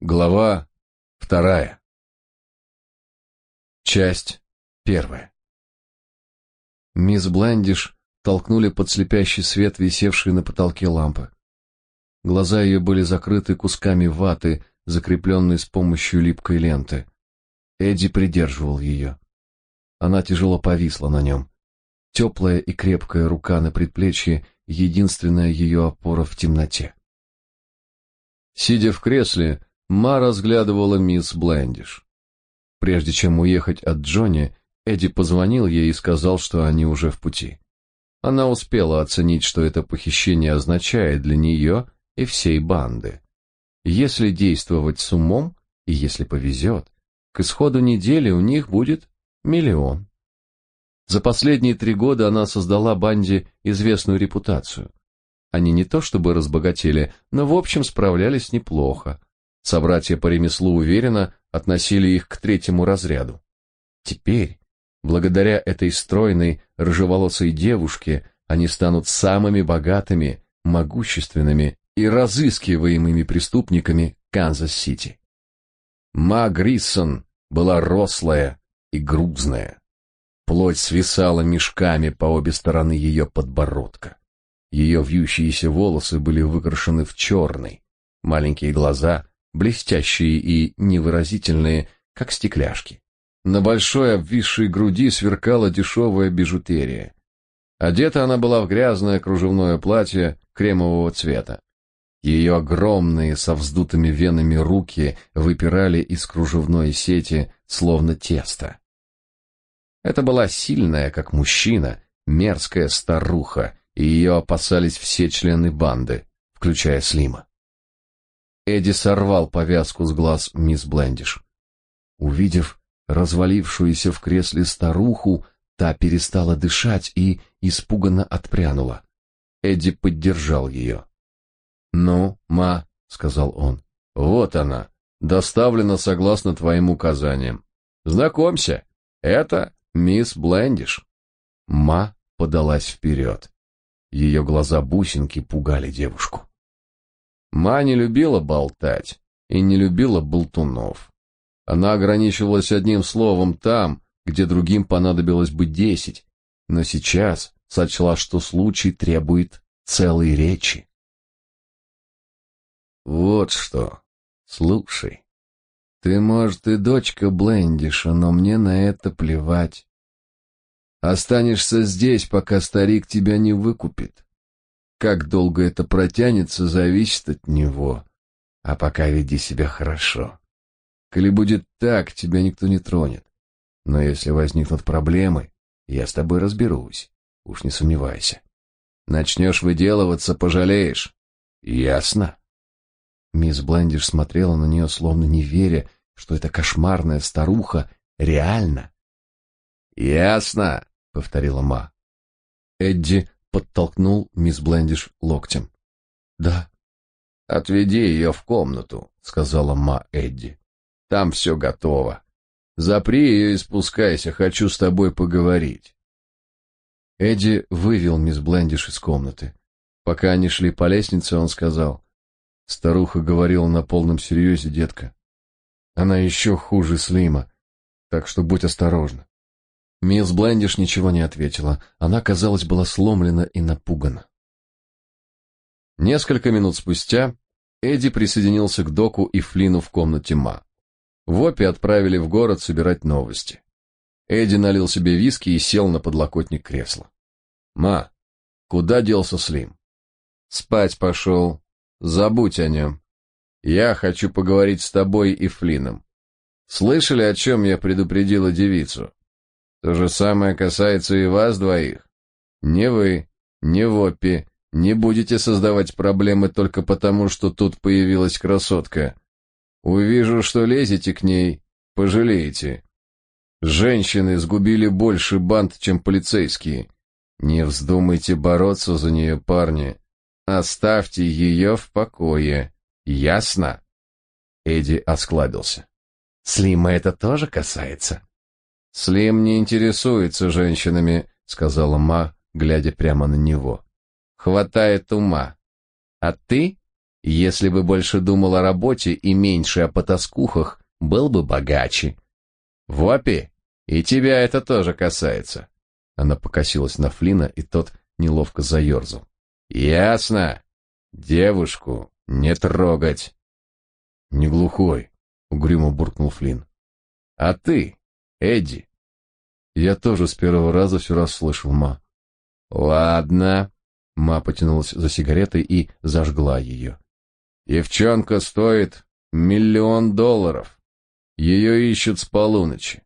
Глава вторая. Часть первая. Мисс Блендиш толкнули под слепящий свет, висевший на потолке лампы. Глаза ее были закрыты кусками ваты, закрепленной с помощью липкой ленты. Эдди придерживал ее. Она тяжело повисла на нем. Теплая и крепкая рука на предплечье — единственная ее опора в темноте. Сидя в кресле, Ма разглядывала мисс Блендиш. Прежде чем уехать от Джонни, Эдди позвонил ей и сказал, что они уже в пути. Она успела оценить, что это похищение означает для нее и всей банды. Если действовать с умом, и если повезет, к исходу недели у них будет миллион. За последние три года она создала банде известную репутацию. Они не то чтобы разбогатели, но в общем справлялись неплохо. Собратья по ремеслу уверенно относили их к третьему разряду. Теперь, благодаря этой стройной, рыжеволосой девушке, они станут самыми богатыми, могущественными и разыскиваемыми преступниками Канзас-Сити. Ма Гриссон была рослая и грузная. Плоть свисала мешками по обе стороны ее подбородка. Ее вьющиеся волосы были выкрашены в черный, маленькие глаза блестящие и невыразительные, как стекляшки. На большой обвисшей груди сверкала дешевая бижутерия. Одета она была в грязное кружевное платье кремового цвета. Ее огромные со вздутыми венами руки выпирали из кружевной сети, словно тесто. Это была сильная, как мужчина, мерзкая старуха, и ее опасались все члены банды, включая Слима. Эдди сорвал повязку с глаз мисс Блендиш. Увидев развалившуюся в кресле старуху, та перестала дышать и испуганно отпрянула. Эдди поддержал ее. «Ну, ма», — сказал он, — «вот она, доставлена согласно твоим указаниям. Знакомься, это мисс Блендиш». Ма подалась вперед. Ее глаза-бусинки пугали девушку. Ма не любила болтать и не любила болтунов. Она ограничивалась одним словом там, где другим понадобилось бы десять, но сейчас сочла, что случай требует целой речи. Вот что. Слушай. Ты, может, и дочка Блендиша, но мне на это плевать. Останешься здесь, пока старик тебя не выкупит. Как долго это протянется, зависит от него. А пока веди себя хорошо. Коли будет так, тебя никто не тронет. Но если возникнут проблемы, я с тобой разберусь. Уж не сомневайся. Начнешь выделываться, пожалеешь. Ясно? Мисс Блендиш смотрела на нее, словно не веря, что эта кошмарная старуха реально. «Ясно», — повторила Ма. Эдди подтолкнул мисс Блендиш локтем. "Да. Отведи ее в комнату", сказала ма Эдди. "Там все готово. Запри ее и спускайся, хочу с тобой поговорить". Эдди вывел мисс Блендиш из комнаты. Пока они шли по лестнице, он сказал: "Старуха говорила на полном серьезе, детка. Она еще хуже Слима, так что будь осторожна". Мисс Блендиш ничего не ответила. Она, казалось, была сломлена и напугана. Несколько минут спустя Эдди присоединился к Доку и Флину в комнате Ма. Вопи отправили в город собирать новости. Эдди налил себе виски и сел на подлокотник кресла. «Ма, куда делся Слим?» «Спать пошел. Забудь о нем. Я хочу поговорить с тобой и Флином. Слышали, о чем я предупредила девицу?» То же самое касается и вас двоих. Не вы, не Воппи не будете создавать проблемы только потому, что тут появилась красотка. Увижу, что лезете к ней, пожалеете. Женщины сгубили больше банд, чем полицейские. Не вздумайте бороться за нее, парни. Оставьте ее в покое. Ясно? Эдди осклабился. Слима это тоже касается. Слим не интересуется женщинами, сказала Ма, глядя прямо на него. Хватает ума. А ты? Если бы больше думал о работе и меньше о потаскухах, был бы богаче. Вопи, и тебя это тоже касается. Она покосилась на Флина, и тот неловко заерзал. Ясно. Девушку не трогать. Не глухой, угрюмо буркнул Флин. А ты, Эдди? Я тоже с первого раза все расслышал, ма. Ладно. Ма потянулась за сигаретой и зажгла ее. Девчонка стоит миллион долларов. Ее ищут с полуночи.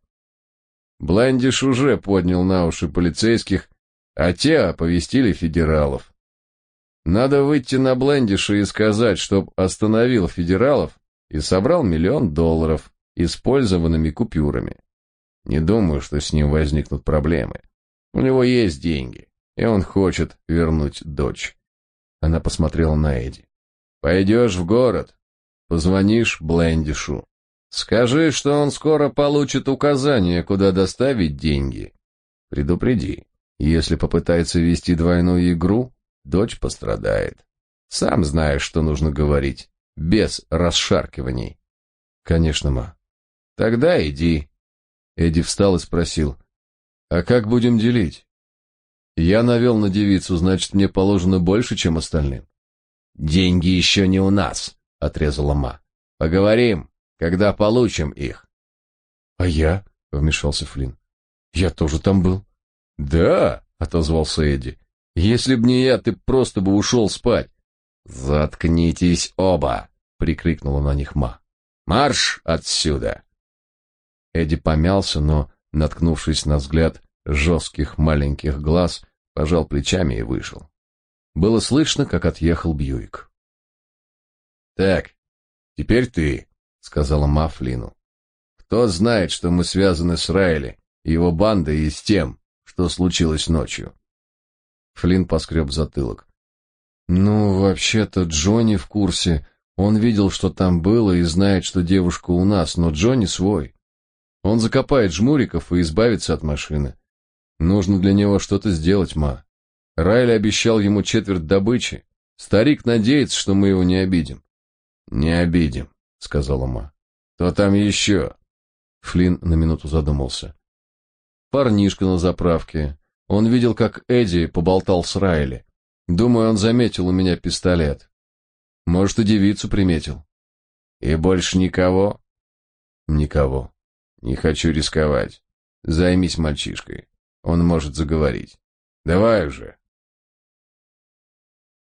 Блендиш уже поднял на уши полицейских, а те оповестили федералов. Надо выйти на Блендиша и сказать, чтоб остановил федералов и собрал миллион долларов использованными купюрами. Не думаю, что с ним возникнут проблемы. У него есть деньги, и он хочет вернуть дочь. Она посмотрела на Эдди. Пойдешь в город, позвонишь Блендишу. Скажи, что он скоро получит указание, куда доставить деньги. Предупреди, если попытается вести двойную игру, дочь пострадает. Сам знаешь, что нужно говорить, без расшаркиваний. Конечно, ма. Тогда иди. Эдди встал и спросил: "А как будем делить?" Я навел на девицу, значит, мне положено больше, чем остальным. Деньги еще не у нас, отрезала Ма. Поговорим, когда получим их. А я, вмешался Флин. Я тоже там был. Да, отозвался Эдди. Если б не я, ты просто бы ушел спать. Заткнитесь оба, прикрикнула на них Ма. Марш отсюда. Эдди помялся, но, наткнувшись на взгляд жестких маленьких глаз, пожал плечами и вышел. Было слышно, как отъехал Бьюик. «Так, теперь ты», — сказала Мафлину. «Кто знает, что мы связаны с Райли, его бандой и с тем, что случилось ночью?» Флинн поскреб затылок. «Ну, вообще-то Джонни в курсе. Он видел, что там было, и знает, что девушка у нас, но Джонни свой. Он закопает жмуриков и избавится от машины. Нужно для него что-то сделать, ма. Райли обещал ему четверть добычи. Старик надеется, что мы его не обидим. Не обидим, сказала Ма. Кто там еще?» Флинн на минуту задумался. Парнишка на заправке. Он видел, как Эдди поболтал с Райли. Думаю, он заметил у меня пистолет. Может, и девицу приметил. И больше никого? Никого. Не хочу рисковать. Займись мальчишкой. Он может заговорить. Давай уже.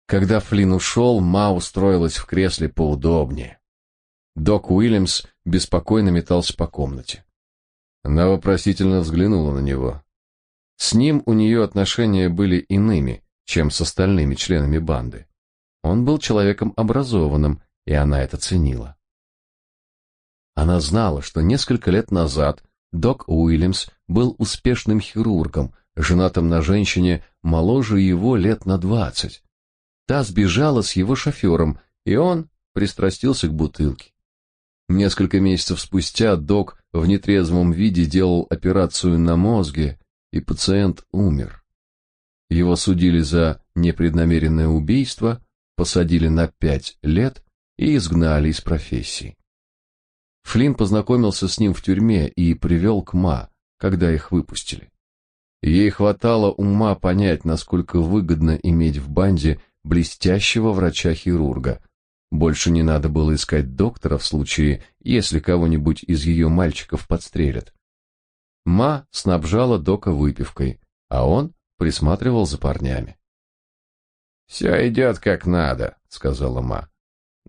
Когда Флинн ушел, Ма устроилась в кресле поудобнее. Док Уильямс беспокойно метался по комнате. Она вопросительно взглянула на него. С ним у нее отношения были иными, чем с остальными членами банды. Он был человеком образованным, и она это ценила. Она знала, что несколько лет назад Док Уильямс был успешным хирургом, женатым на женщине моложе его лет на двадцать. Та сбежала с его шофером, и он пристрастился к бутылке. Несколько месяцев спустя док в нетрезвом виде делал операцию на мозге, и пациент умер. Его судили за непреднамеренное убийство, посадили на пять лет и изгнали из профессии. Флинн познакомился с ним в тюрьме и привел к Ма, когда их выпустили. Ей хватало ума понять, насколько выгодно иметь в банде блестящего врача-хирурга. Больше не надо было искать доктора в случае, если кого-нибудь из ее мальчиков подстрелят. Ма снабжала Дока выпивкой, а он присматривал за парнями. «Все идет как надо», — сказала Ма.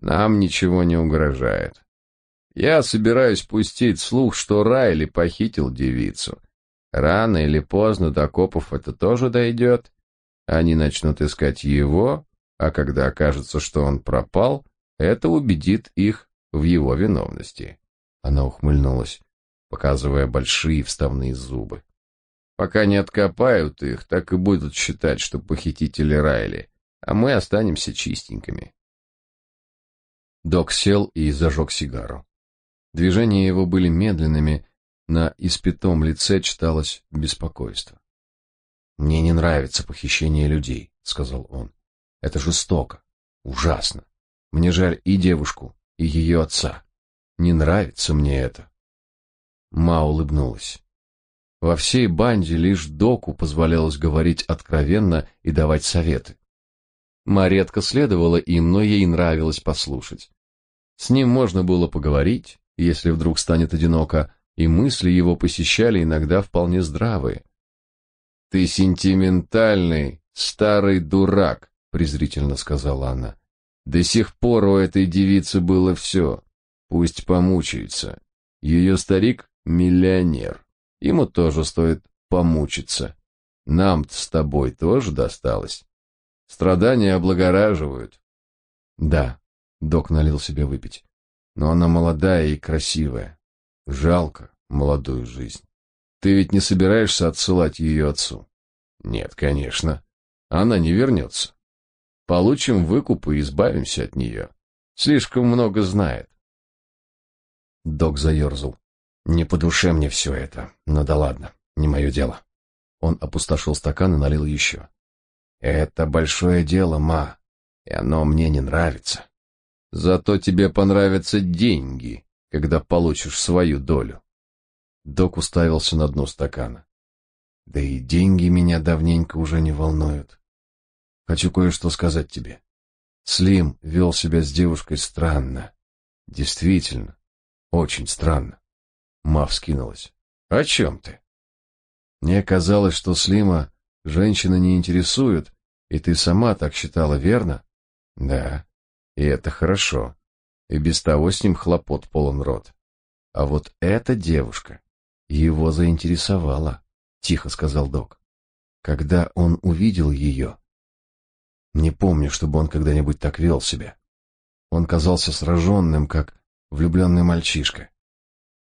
«Нам ничего не угрожает. Я собираюсь пустить слух, что Райли похитил девицу. Рано или поздно до копов это тоже дойдет, они начнут искать его, а когда окажется, что он пропал, это убедит их в его виновности. Она ухмыльнулась, показывая большие вставные зубы. Пока не откопают их, так и будут считать, что похитители Райли, а мы останемся чистенькими. Док сел и зажег сигару. Движения его были медленными, на испятом лице читалось беспокойство. Мне не нравится похищение людей, сказал он. Это жестоко, ужасно. Мне жаль и девушку, и ее отца. Не нравится мне это. Ма улыбнулась. Во всей банде лишь Доку позволялось говорить откровенно и давать советы. Ма редко следовала им, но ей нравилось послушать. С ним можно было поговорить, если вдруг станет одиноко, и мысли его посещали иногда вполне здравые. «Ты сентиментальный, старый дурак», — презрительно сказала она. До сих пор у этой девицы было все. Пусть помучается. Ее старик — миллионер. Ему тоже стоит помучиться. нам с тобой тоже досталось. Страдания облагораживают. Да, док налил себе выпить. Но она молодая и красивая. Жалко молодую жизнь. Ты ведь не собираешься отсылать ее отцу? Нет, конечно. Она не вернется. Получим выкуп и избавимся от нее. Слишком много знает. Док заерзал. Не по душе мне все это. Ну да ладно, не мое дело. Он опустошил стакан и налил еще. Это большое дело, ма, и оно мне не нравится. Зато тебе понравятся деньги, когда получишь свою долю. Док уставился на дно стакана. Да и деньги меня давненько уже не волнуют. Хочу кое-что сказать тебе. Слим вел себя с девушкой странно. Действительно, очень странно. Ма вскинулась. О чем ты? Мне казалось, что Слима женщины не интересуют, и ты сама так считала, верно? Да. И это хорошо. И без того с ним хлопот полон рот. А вот эта девушка его заинтересовала, тихо сказал док. Когда он увидел ее, не помню, чтобы он когда-нибудь так вел себя. Он казался сраженным, как влюбленный мальчишка.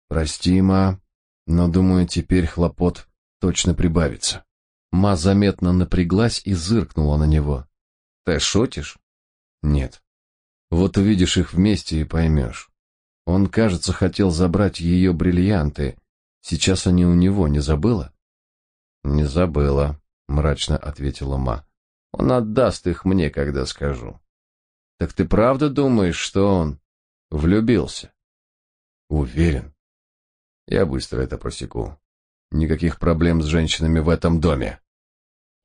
Прости, ма, но думаю, теперь хлопот точно прибавится. Ма заметно напряглась и зыркнула на него. Ты шутишь? Нет. Вот увидишь их вместе и поймешь. Он, кажется, хотел забрать ее бриллианты. Сейчас они у него, не забыла? Не забыла, мрачно ответила Ма. Он отдаст их мне, когда скажу. Так ты правда думаешь, что он влюбился? Уверен. Я быстро это просеку. Никаких проблем с женщинами в этом доме.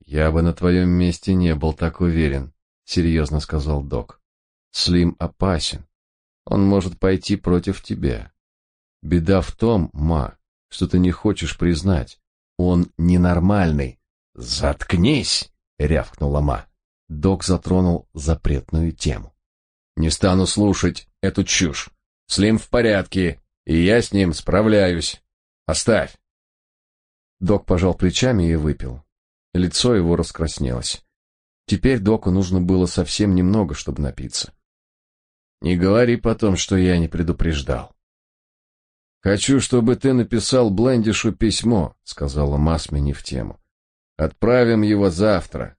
Я бы на твоем месте не был так уверен, серьезно сказал док. Слим опасен. Он может пойти против тебя. Беда в том, ма, что ты не хочешь признать. Он ненормальный. Заткнись! — рявкнула Ма. Док затронул запретную тему. «Не стану слушать эту чушь. Слим в порядке, и я с ним справляюсь. Оставь!» Док пожал плечами и выпил. Лицо его раскраснелось. Теперь Доку нужно было совсем немного, чтобы напиться. «Не говори потом, что я не предупреждал». «Хочу, чтобы ты написал Блендишу письмо», — сказала Ма, сменив тему. Отправим его завтра.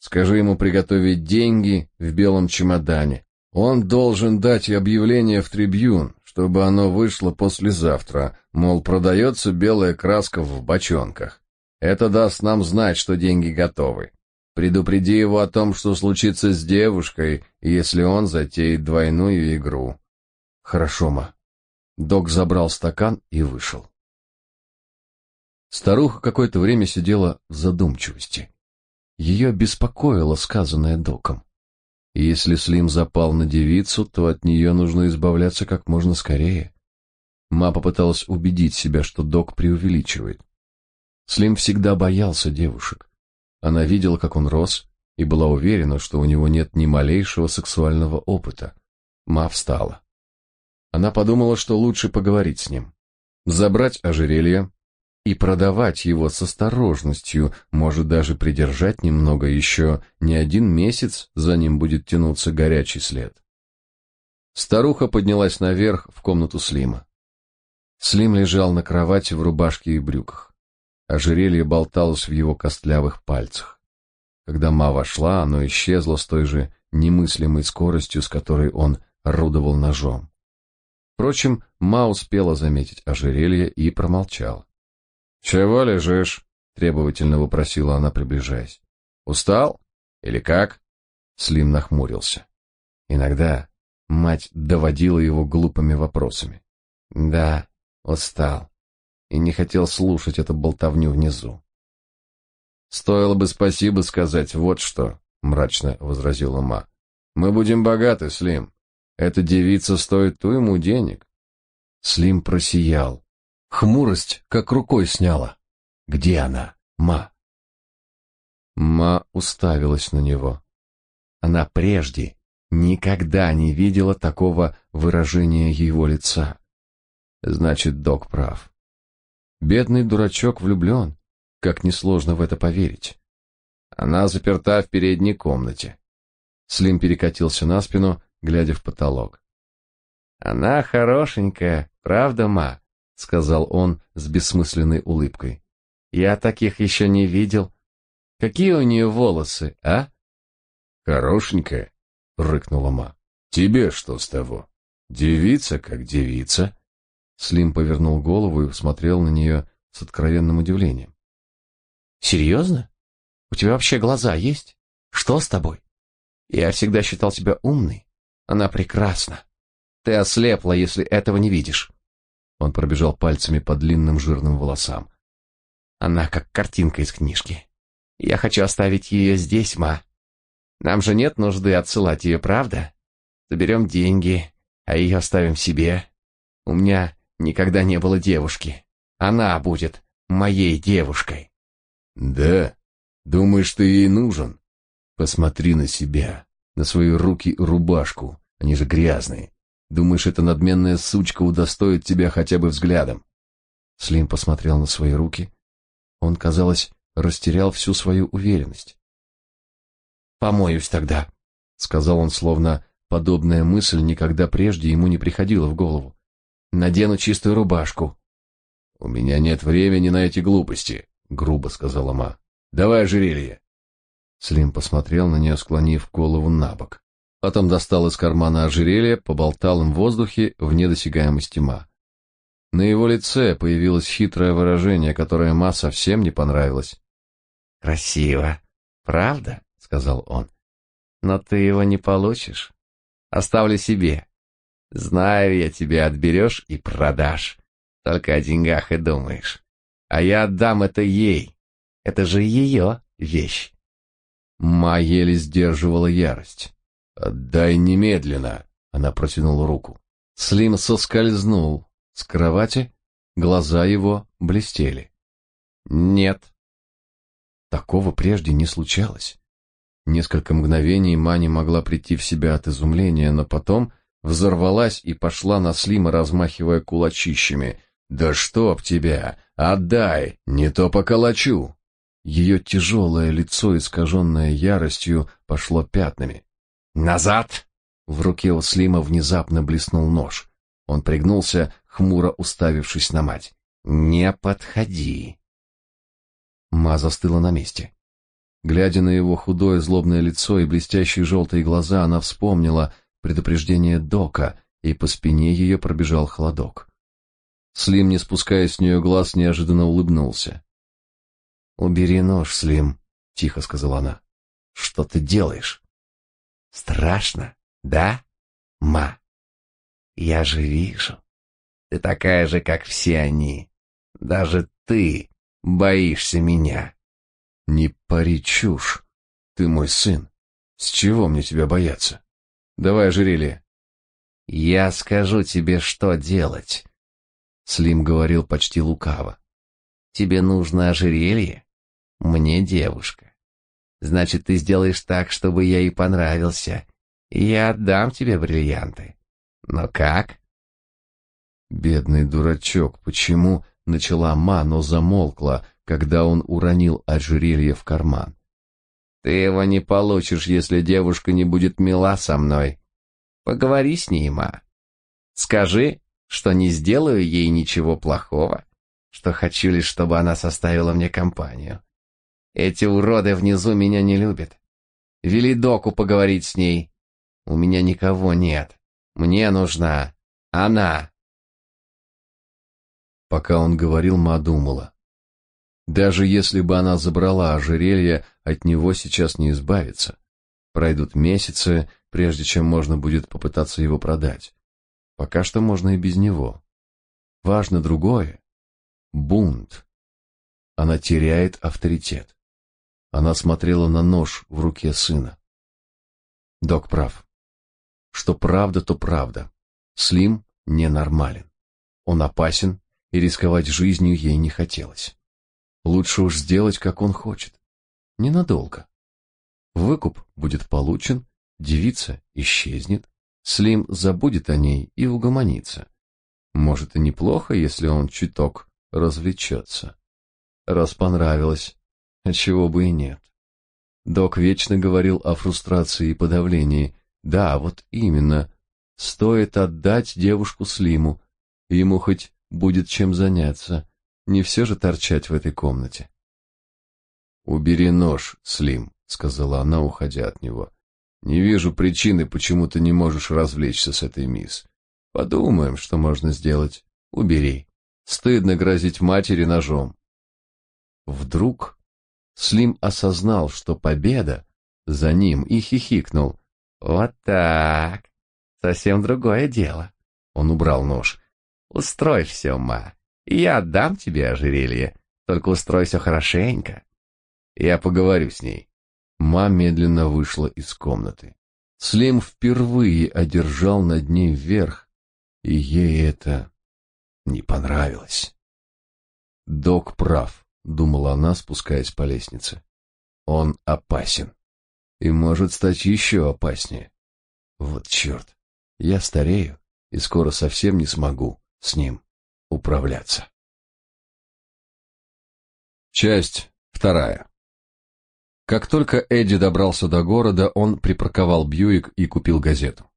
Скажи ему приготовить деньги в белом чемодане. Он должен дать объявление в трибюн, чтобы оно вышло послезавтра, мол, продается белая краска в бочонках. Это даст нам знать, что деньги готовы. Предупреди его о том, что случится с девушкой, если он затеет двойную игру. Хорошо, ма. Док забрал стакан и вышел. Старуха какое-то время сидела в задумчивости. Ее беспокоило сказанное доком. Если Слим запал на девицу, то от нее нужно избавляться как можно скорее. Ма попыталась убедить себя, что док преувеличивает. Слим всегда боялся девушек. Она видела, как он рос, и была уверена, что у него нет ни малейшего сексуального опыта. Ма встала. Она подумала, что лучше поговорить с ним. Забрать ожерелье, и продавать его с осторожностью, может даже придержать немного еще не один месяц, за ним будет тянуться горячий след. Старуха поднялась наверх в комнату Слима. Слим лежал на кровати в рубашке и брюках. Ожерелье болталось в его костлявых пальцах. Когда Ма вошла, оно исчезло с той же немыслимой скоростью, с которой он орудовал ножом. Впрочем, Ма успела заметить ожерелье и промолчала. «Чего лежишь?» — требовательно вопросила она, приближаясь. «Устал? Или как?» Слим нахмурился. «Иногда Мать доводила его глупыми вопросами. Да, устал. И не хотел слушать эту болтовню внизу. Стоило бы спасибо сказать, вот что, мрачно возразила Ма. Мы будем богаты, Слим. Эта девица стоит ту ему денег. Слим просиял. Хмурость как рукой сняла. Где она, Ма? Ма уставилась на него. Она прежде никогда не видела такого выражения его лица. Значит, док прав. Бедный дурачок влюблен, как несложно в это поверить. Она заперта в передней комнате. Слим перекатился на спину, глядя в потолок. Она хорошенькая, правда, ма, сказал он с бессмысленной улыбкой. Я таких еще не видел. Какие у нее волосы, а? Хорошенькая, рыкнула ма. Тебе что с того? Девица как девица. Слим повернул голову и смотрел на нее с откровенным удивлением. Серьезно? У тебя вообще глаза есть? Что с тобой? Я всегда считал тебя умной. Она прекрасна. Ты ослепла, если этого не видишь. Он пробежал пальцами по длинным жирным волосам. Она как картинка из книжки. Я хочу оставить ее здесь, ма. Нам же нет нужды отсылать ее, правда? Заберем деньги, а ее оставим себе. У меня никогда не было девушки. Она будет моей девушкой. Да? Думаешь, ты ей нужен? Посмотри на себя, на свои руки и рубашку. Они же грязные. Думаешь, эта надменная сучка удостоит тебя хотя бы взглядом? Слим посмотрел на свои руки. Он, казалось, растерял всю свою уверенность. «Помоюсь тогда», — сказал он, словно подобная мысль никогда прежде ему не приходила в голову. «Надену чистую рубашку». «У меня нет времени на эти глупости», — грубо сказала Ма. «Давай ожерелье». Слим посмотрел на нее, склонив голову на бок. Потом достал из кармана ожерелье, поболтал им в воздухе в недосягаемости Ма. На его лице появилось хитрое выражение, которое Ма совсем не понравилось. «Красиво, правда?» — сказал он. «Но ты его не получишь. Оставлю себе. Знаю, я тебе отберешь и продашь. Только о деньгах и думаешь. А я отдам это ей. Это же ее вещь». Ма сдерживала ярость. «Отдай немедленно!» — она протянула руку. Слим соскользнул с кровати, глаза его блестели. «Нет». Такого прежде не случалось. Несколько мгновений Мани могла прийти в себя от изумления, но потом взорвалась и пошла на Слима, размахивая кулачищами. «Да чтоб тебя! Отдай! Не то поколочу!» Ее тяжелое лицо, искаженное яростью, пошло пятнами. «Назад!» В руке у Слима внезапно блеснул нож. Он пригнулся, хмуро уставившись на мать. «Не подходи!» Ма застыла на месте. Глядя на его худое злобное лицо и блестящие желтые глаза, она вспомнила предупреждение Дока, и по спине ее пробежал холодок. Слим, не спуская с нее глаз, неожиданно улыбнулся. «Убери нож, Слим», — тихо сказала она. «Что ты делаешь?» «Страшно, да, ма? Я же вижу. Ты такая же, как все они. Даже ты боишься меня». Не пари чушь. Ты мой сын. С чего мне тебя бояться? Давай ожерелье. Я скажу тебе, что делать. Слим говорил почти лукаво. Тебе нужно ожерелье? Мне девушка. Значит, ты сделаешь так, чтобы я ей понравился. И я отдам тебе бриллианты. Но как? Бедный дурачок, почему начала Ма, но замолкла, когда он уронил ожерелье в карман. Ты его не получишь, если девушка не будет мила со мной. Поговори с ней, ма. Скажи, что не сделаю ей ничего плохого, что хочу лишь, чтобы она составила мне компанию. Эти уроды внизу меня не любят. Вели доку поговорить с ней. У меня никого нет. Мне нужна она. Пока он говорил, Ма думала. Даже если бы она забрала ожерелье, от него сейчас не избавиться. Пройдут месяцы, прежде чем можно будет попытаться его продать. Пока что можно и без него. Важно другое. Бунт. Она теряет авторитет. Она смотрела на нож в руке сына. Док прав. Что правда, то правда. Слим ненормален. Он опасен, и рисковать жизнью ей не хотелось. Лучше уж сделать, как он хочет. Ненадолго. Выкуп будет получен, девица исчезнет, Слим забудет о ней и угомонится. Может и неплохо, если он чуток развлечется. Раз понравилось, чего бы и нет. Док вечно говорил о фрустрации и подавлении. Да, вот именно. Стоит отдать девушку Слиму, ему хоть будет чем заняться. Не все же торчать в этой комнате. «Убери нож, Слим», — сказала она, уходя от него. «Не вижу причины, почему ты не можешь развлечься с этой мисс. Подумаем, что можно сделать. Убери. Стыдно грозить матери ножом». Вдруг Слим осознал, что победа за ним и хихикнул. «Вот так. Совсем другое дело». Он убрал нож. «Устрой все, ма. Я отдам тебе ожерелье. Только устрой все хорошенько». Я поговорю с ней. Ма медленно вышла из комнаты. Слим впервые одержал над ней верх, и ей это не понравилось. Док прав, думала она, спускаясь по лестнице. Он опасен и может стать еще опаснее. Вот черт, я старею и скоро совсем не смогу с ним управляться. Часть вторая. Как только Эдди добрался до города, он припарковал Бьюик и купил газету.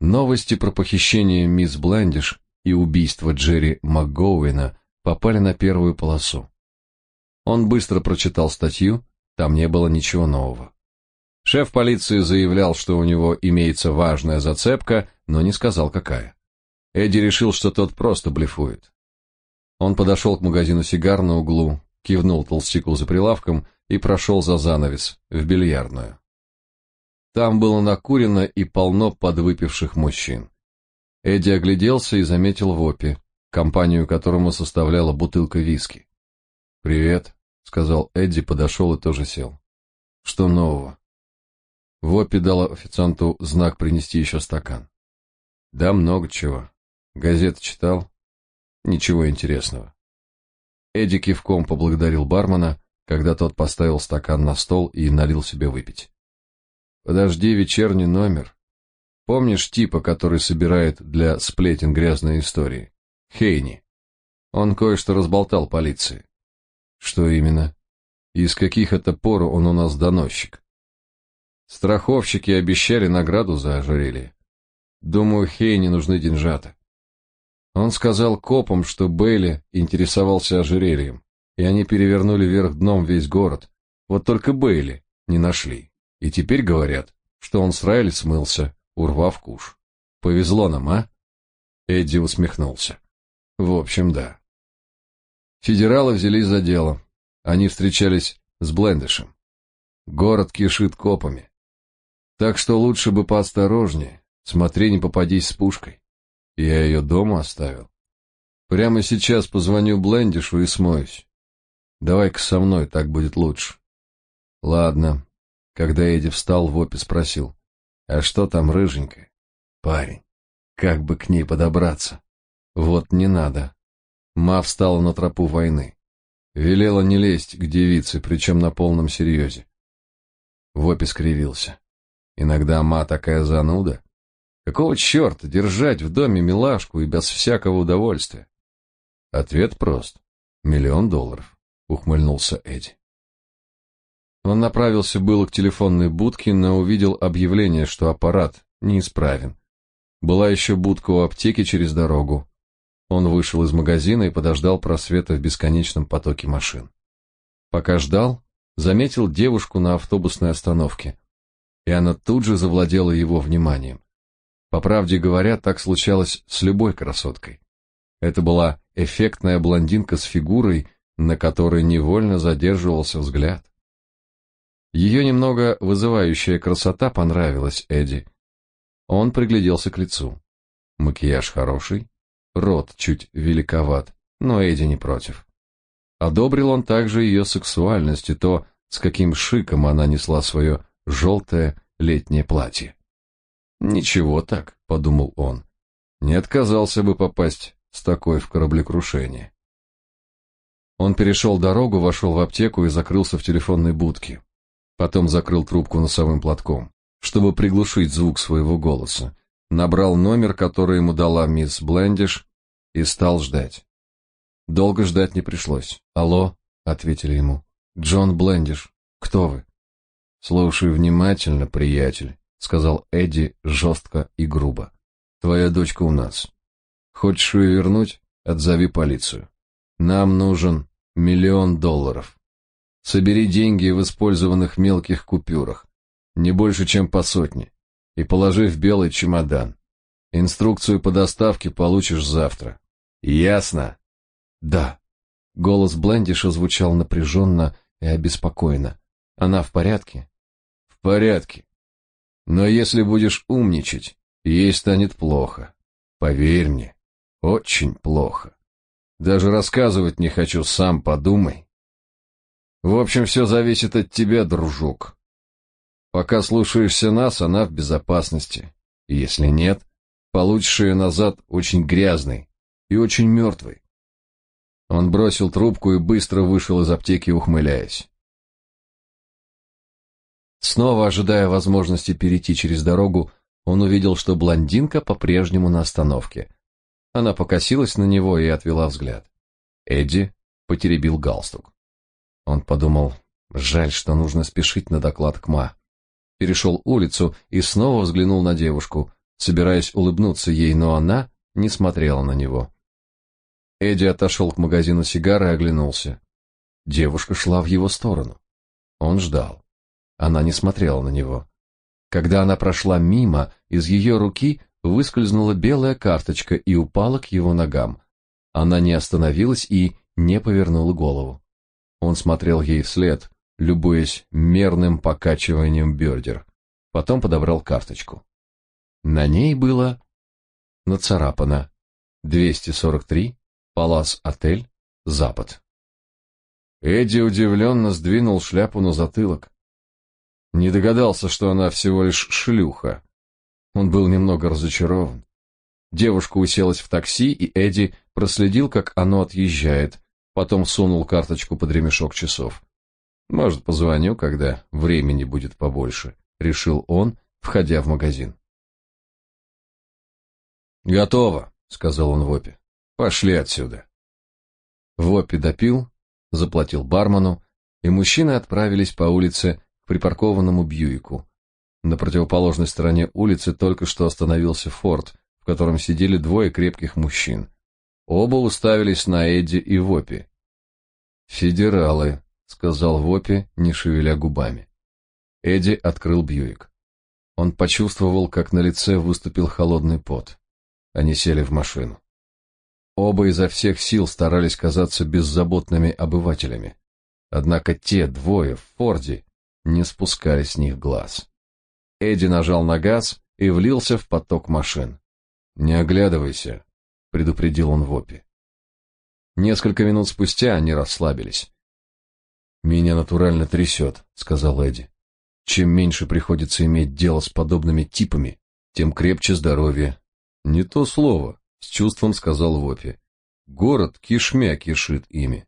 Новости про похищение мисс Блендиш и убийство Джерри МакГоуэна попали на первую полосу. Он быстро прочитал статью, там не было ничего нового. Шеф полиции заявлял, что у него имеется важная зацепка, но не сказал какая. Эдди решил, что тот просто блефует. Он подошел к магазину сигар на углу, кивнул толстяку за прилавком и прошел за занавес, в бильярдную. Там было накурено и полно подвыпивших мужчин. Эдди огляделся и заметил Вопи, компанию которому составляла бутылка виски. «Привет», — сказал Эдди, подошел и тоже сел. «Что нового?» Вопи дал официанту знак принести еще стакан. «Да много чего. Газеты читал?» «Ничего интересного. Эдди кивком поблагодарил бармена, когда тот поставил стакан на стол и налил себе выпить. Подожди вечерний номер. Помнишь типа, который собирает для сплетен грязные истории? Хейни. Он кое-что разболтал полиции. Что именно? Из каких это пор он у нас доносчик? Страховщики обещали награду за ожерелье. Думаю, Хейни нужны деньжата. Он сказал копам, что Бейли интересовался ожерельем, и они перевернули вверх дном весь город. Вот только Бейли не нашли. И теперь говорят, что он с Райли смылся, урвав куш. Повезло нам, а? Эдди усмехнулся. В общем, да. Федералы взялись за дело. Они встречались с Блендишем. Город кишит копами. Так что лучше бы поосторожнее. Смотри, не попадись с пушкой. Я ее дома оставил. Прямо сейчас позвоню Блендишу и смоюсь. Давай-ка со мной, так будет лучше. Ладно. Когда Эдди встал, Вопи спросил. А что там рыженькая? Парень. Как бы к ней подобраться? Вот не надо. Ма встала на тропу войны. Велела не лезть к девице, причем на полном серьезе. Вопи скривился. Иногда Ма такая зануда. Какого черта держать в доме милашку и без всякого удовольствия? Ответ прост. Миллион долларов, ухмыльнулся Эдди. Он направился было к телефонной будке, но увидел объявление, что аппарат неисправен. Была еще будка у аптеки через дорогу. Он вышел из магазина и подождал просвета в бесконечном потоке машин. Пока ждал, заметил девушку на автобусной остановке, и она тут же завладела его вниманием. По правде говоря, так случалось с любой красоткой. Это была эффектная блондинка с фигурой, на которой невольно задерживался взгляд. Ее немного вызывающая красота понравилась Эдди. Он пригляделся к лицу. Макияж хороший, рот чуть великоват, но Эдди не против. Одобрил он также ее сексуальность и то, с каким шиком она несла свое желтое летнее платье. «Ничего так», — подумал он, — «не отказался бы попасть с такой в кораблекрушение». Он перешел дорогу, вошел в аптеку и закрылся в телефонной будке. Потом закрыл трубку носовым платком, чтобы приглушить звук своего голоса. Набрал номер, который ему дала мисс Блендиш, и стал ждать. Долго ждать не пришлось. «Алло», — ответили ему. «Джон Блендиш, кто вы?» «Слушай внимательно, приятель», — сказал Эдди жестко и грубо. «Твоя дочка у нас. Хочешь ее вернуть? Отзови полицию. Нам нужен миллион долларов. Собери деньги в использованных мелких купюрах, не больше, чем по сотне, и положи в белый чемодан. Инструкцию по доставке получишь завтра. Ясно? Да. Голос Блендиша звучал напряженно и обеспокоенно. Она в порядке? В порядке. Но если будешь умничать, ей станет плохо. Поверь мне, очень плохо. Даже рассказывать не хочу, сам подумай. В общем, все зависит от тебя, дружок. Пока слушаешься нас, она в безопасности. Если нет, получишь ее назад очень грязной и очень мертвой. Он бросил трубку и быстро вышел из аптеки, ухмыляясь. Снова ожидая возможности перейти через дорогу, он увидел, что блондинка по-прежнему на остановке. Она покосилась на него и отвела взгляд. Эдди потеребил галстук. Он подумал, жаль, что нужно спешить на доклад к Ма. Перешел улицу и снова взглянул на девушку, собираясь улыбнуться ей, но она не смотрела на него. Эдди отошел к магазину сигар и оглянулся. Девушка шла в его сторону. Он ждал. Она не смотрела на него. Когда она прошла мимо, из ее руки выскользнула белая карточка и упала к его ногам. Она не остановилась и не повернула голову. Он смотрел ей вслед, любуясь мерным покачиванием бедер. Потом подобрал карточку. На ней было нацарапано 243 Палас-отель, Запад. Эдди удивленно сдвинул шляпу на затылок. Не догадался, что она всего лишь шлюха. Он был немного разочарован. Девушка уселась в такси, и Эдди проследил, как оно отъезжает, потом сунул карточку под ремешок часов. Может, позвоню, когда времени будет побольше, решил он, входя в магазин. Готово, сказал он Вопе. Пошли отсюда. Воппи допил, заплатил бармену, и мужчины отправились по улице припаркованному Бьюику. На противоположной стороне улицы только что остановился форт, в котором сидели двое крепких мужчин. Оба уставились на Эдди и Воппи. «Федералы», — сказал Воппи, не шевеля губами. Эдди открыл Бьюик. Он почувствовал, как на лице выступил холодный пот. Они сели в машину. Оба изо всех сил старались казаться беззаботными обывателями. Однако те двое в Форде не спускали с них глаз. Эдди нажал на газ и влился в поток машин. «Не оглядывайся», — предупредил он Вопи. Несколько минут спустя они расслабились. «Меня натурально трясет», — сказал Эдди. «Чем меньше приходится иметь дело с подобными типами, тем крепче здоровье». «Не то слово», — с чувством сказал Вопи. «Город кишмя кишит ими».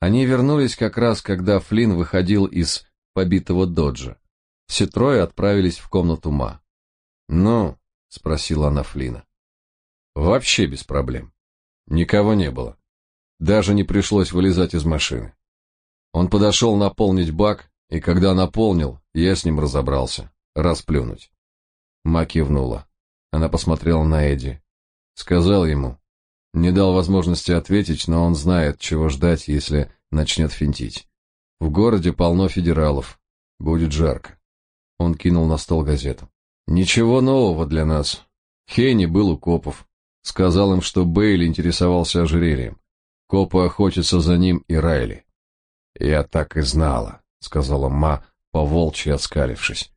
Они вернулись как раз, когда Флинн выходил из побитого доджа. Все трое отправились в комнату Ма. «Ну?» — спросила она Флина. «Вообще без проблем. Никого не было. Даже не пришлось вылезать из машины. Он подошел наполнить бак, и когда наполнил, я с ним разобрался. Расплюнуть». Ма кивнула. Она посмотрела на Эдди. Сказал ему. Не дал возможности ответить, но он знает, чего ждать, если начнет финтить. В городе полно федералов. Будет жарко. Он кинул на стол газету. Ничего нового для нас. Хейни был у копов. Сказал им, что Бейли интересовался ожерельем. Копы охотятся за ним и Райли. Я так и знала. сказала Ма, поволчьи оскалившись.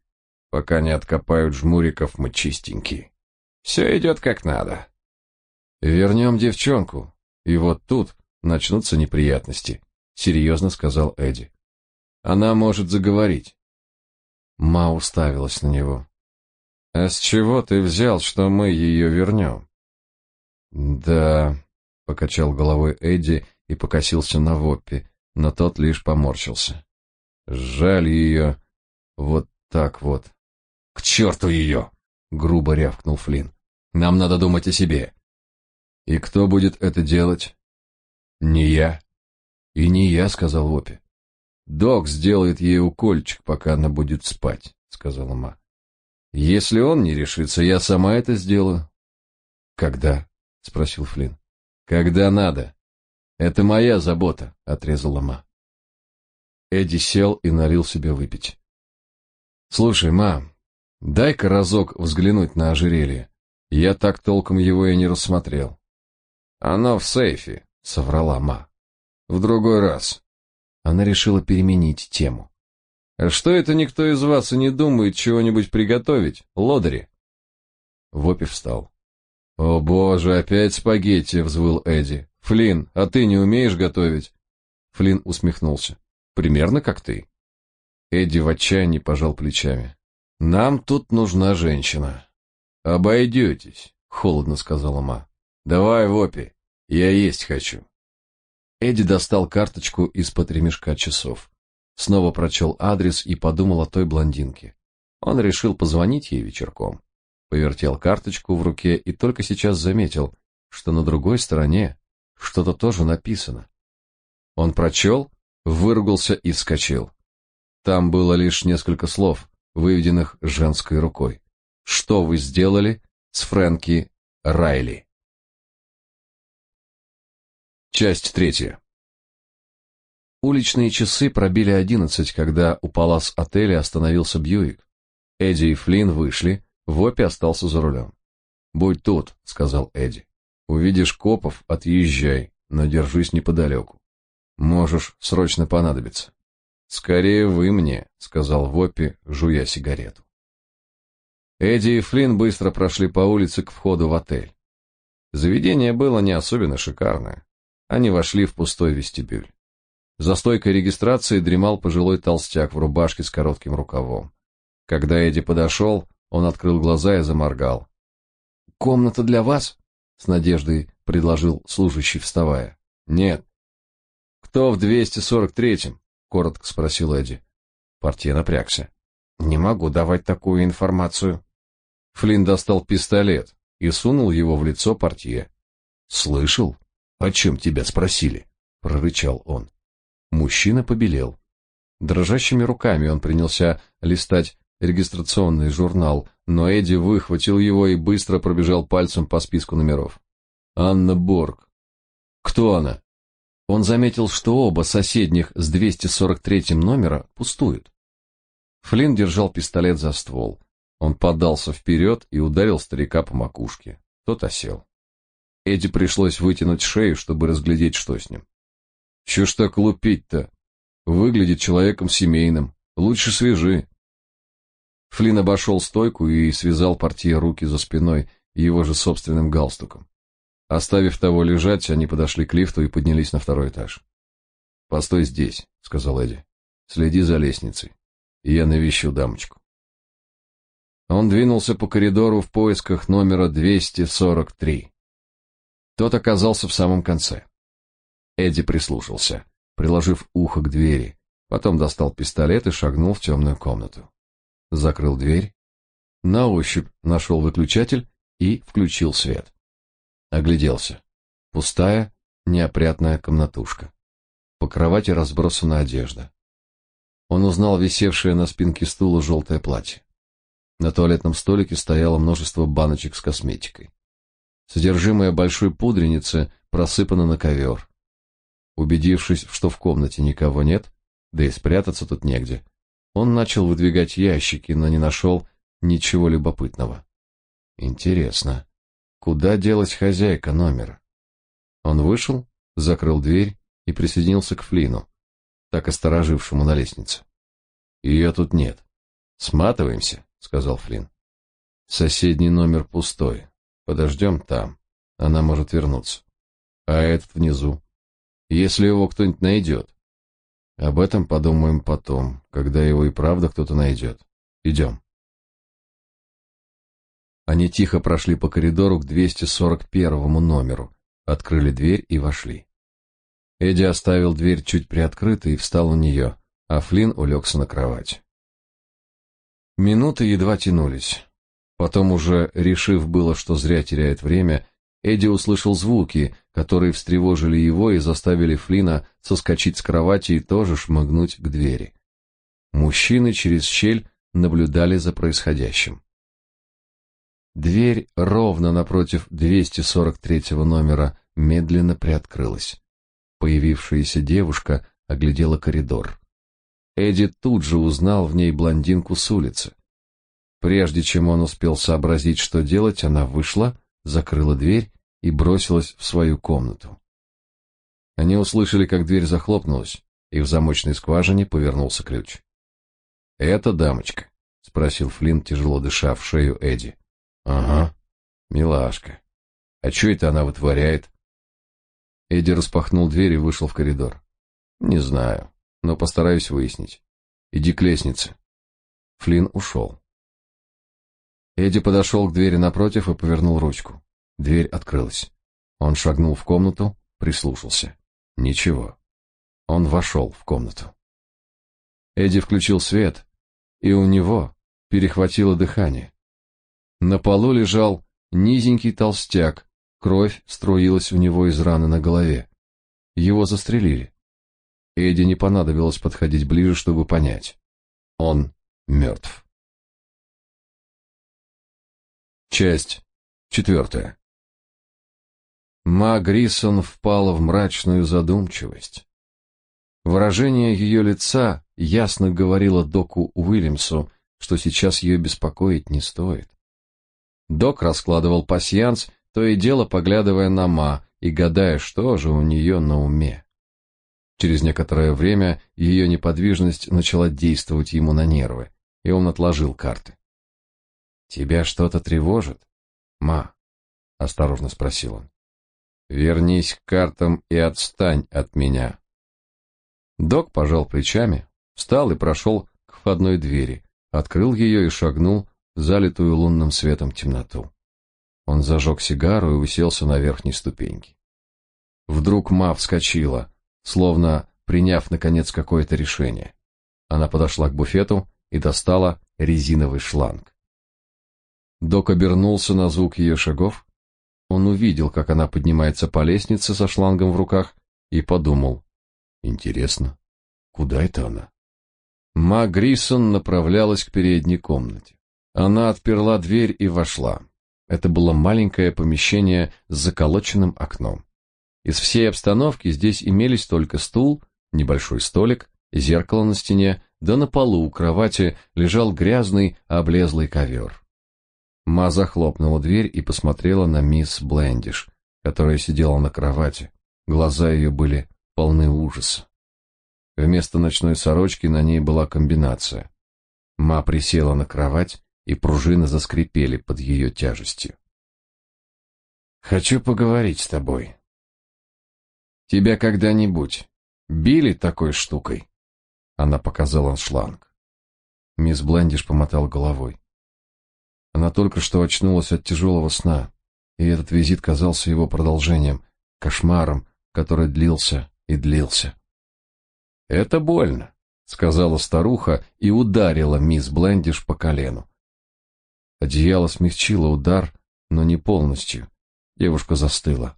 Пока не откопают жмуриков, мы чистенькие. Все идет как надо. Вернем девчонку, и вот тут начнутся неприятности, серьезно сказал Эдди. Она может заговорить. Ма уставилась на него. А с чего ты взял, что мы ее вернем?» Да, покачал головой Эдди и покосился на Воппи, но тот лишь поморщился. Жаль ее. Вот так вот. К черту ее! грубо рявкнул Флинн. Нам надо думать о себе. И кто будет это делать? Не я. И не я, сказал Воппи. Док сделает ей укольчик, пока она будет спать, сказала Ма. Если он не решится, я сама это сделаю. Когда? спросил Флинн. Когда надо. Это моя забота, отрезала Ма. Эдди сел и налил себе выпить. Слушай, мам, дай-ка разок взглянуть на ожерелье. Я так толком его и не рассмотрел. Оно в сейфе, соврала Ма. В другой раз. Она решила переменить тему. А что это никто из вас и не думает чего-нибудь приготовить, лодыри? Вопи встал. О боже, опять спагетти, взвыл Эдди. Флин, а ты не умеешь готовить? Флин усмехнулся. Примерно как ты. Эдди в отчаянии пожал плечами. Нам тут нужна женщина. Обойдетесь, холодно сказала Ма. Давай, Вопи, я есть хочу. Эдди достал карточку из-под ремешка часов. Снова прочел адрес и подумал о той блондинке. Он решил позвонить ей вечерком. Повертел карточку в руке и только сейчас заметил, что на другой стороне что-то тоже написано. Он прочел, выругался и вскочил. Там было лишь несколько слов, выведенных женской рукой. Что вы сделали с Фрэнки Райли? Часть третья. Уличные часы пробили одиннадцать, когда у палас-отеля остановился Бьюик. Эдди и Флинн вышли, Вопи остался за рулем. «Будь тут», — сказал Эдди. «Увидишь копов, отъезжай, но держись неподалеку. Можешь срочно понадобиться». «Скорее вы мне», — сказал Вопи, жуя сигарету. Эдди и Флинн быстро прошли по улице к входу в отель. Заведение было не особенно шикарное. Они вошли в пустой вестибюль. За стойкой регистрации дремал пожилой толстяк в рубашке с коротким рукавом. Когда Эдди подошел, он открыл глаза и заморгал. «Комната для вас?» — с надеждой предложил служащий, вставая. «Нет». «Кто в 243-м?» — коротко спросил Эдди. Портье напрягся. «Не могу давать такую информацию». Флинн достал пистолет и сунул его в лицо портье. «Слышал?» «О чем тебя спросили?» — прорычал он. Мужчина побелел. Дрожащими руками он принялся листать регистрационный журнал, но Эдди выхватил его и быстро пробежал пальцем по списку номеров. Анна Борг. Кто она? Он заметил, что оба соседних с 243 номера пустуют. Флинн держал пистолет за ствол. Он подался вперед и ударил старика по макушке. Тот осел. Эдди пришлось вытянуть шею, чтобы разглядеть, что с ним. Чё ж так лупить-то? Выглядит человеком семейным. Лучше свежи. Флинн обошел стойку и связал портье руки за спиной его же собственным галстуком. Оставив того лежать, они подошли к лифту и поднялись на второй этаж. «Постой здесь», — сказал Эдди. «Следи за лестницей, я навещу дамочку». Он двинулся по коридору в поисках номера 243. Тот оказался в самом конце. Эдди прислушался, приложив ухо к двери, потом достал пистолет и шагнул в темную комнату. Закрыл дверь, на ощупь нашел выключатель и включил свет. Огляделся. Пустая, неопрятная комнатушка. По кровати разбросана одежда. Он узнал висевшее на спинке стула желтое платье. На туалетном столике стояло множество баночек с косметикой. Содержимое большой пудреницы просыпано на ковер. Убедившись, что в комнате никого нет, да и спрятаться тут негде, он начал выдвигать ящики, но не нашел ничего любопытного. Интересно, куда делась хозяйка номера? Он вышел, закрыл дверь и присоединился к Флину, так осторожившему на лестнице. Ее тут нет. Сматываемся, сказал Флинн. Соседний номер пустой. Подождем там. Она может вернуться. А этот внизу. Если его кто-нибудь найдет. Об этом подумаем потом, когда его и правда кто-то найдет. Идем. Они тихо прошли по коридору к 241 номеру, открыли дверь и вошли. Эдди оставил дверь чуть приоткрытой и встал у нее, а Флинн улегся на кровать. Минуты едва тянулись. Потом уже, решив было, что зря теряет время, Эдди услышал звуки, которые встревожили его и заставили Флина соскочить с кровати и тоже шмыгнуть к двери. Мужчины через щель наблюдали за происходящим. Дверь ровно напротив 243 номера медленно приоткрылась. Появившаяся девушка оглядела коридор. Эдди тут же узнал в ней блондинку с улицы. Прежде чем он успел сообразить, что делать, она вышла, закрыла дверь и бросилась в свою комнату. Они услышали, как дверь захлопнулась, и в замочной скважине повернулся ключ. «Это дамочка?» — спросил Флинт, тяжело дыша в шею Эдди. «Ага, милашка. А что это она вытворяет?» Эдди распахнул дверь и вышел в коридор. «Не знаю, но постараюсь выяснить. Иди к лестнице». Флинн ушел. Эдди подошел к двери напротив и повернул ручку. Дверь открылась. Он шагнул в комнату, прислушался. Ничего. Он вошел в комнату. Эдди включил свет, и у него перехватило дыхание. На полу лежал низенький толстяк, кровь струилась у него из раны на голове. Его застрелили. Эдди не понадобилось подходить ближе, чтобы понять. Он мертв. Часть четвертая. Ма Грисон впала в мрачную задумчивость. Выражение ее лица ясно говорило доку Уильямсу, что сейчас ее беспокоить не стоит. Док раскладывал пасьянс, то и дело поглядывая на Ма и гадая, что же у нее на уме. Через некоторое время ее неподвижность начала действовать ему на нервы, и он отложил карты. «Тебя что-то тревожит, Ма?» — осторожно спросил он. «Вернись к картам и отстань от меня». Док пожал плечами, встал и прошел к входной двери, открыл ее и шагнул залитую лунным светом темноту. Он зажег сигару и уселся на верхней ступеньке. Вдруг Ма вскочила, словно приняв наконец какое-то решение. Она подошла к буфету и достала резиновый шланг. Док обернулся на звук ее шагов. Он увидел, как она поднимается по лестнице со шлангом в руках, и подумал: интересно, куда это она? Ма Грисон направлялась к передней комнате. Она отперла дверь и вошла. Это было маленькое помещение с заколоченным окном. Из всей обстановки здесь имелись только стул, небольшой столик, зеркало на стене, да на полу у кровати лежал грязный, облезлый ковер. Ма захлопнула дверь и посмотрела на мисс Блендиш, которая сидела на кровати. Глаза ее были полны ужаса. Вместо ночной сорочки на ней была комбинация. Ма присела на кровать и пружины заскрипели под ее тяжестью. «Хочу поговорить с тобой. Тебя когда-нибудь били такой штукой?» Она показала шланг. Мисс Блендиш помотал головой. Она только что очнулась от тяжелого сна, и этот визит казался его продолжением, кошмаром, который длился и длился. «Это больно», — сказала старуха и ударила мисс Блендиш по колену. Одеяло смягчило удар, но не полностью. Девушка застыла.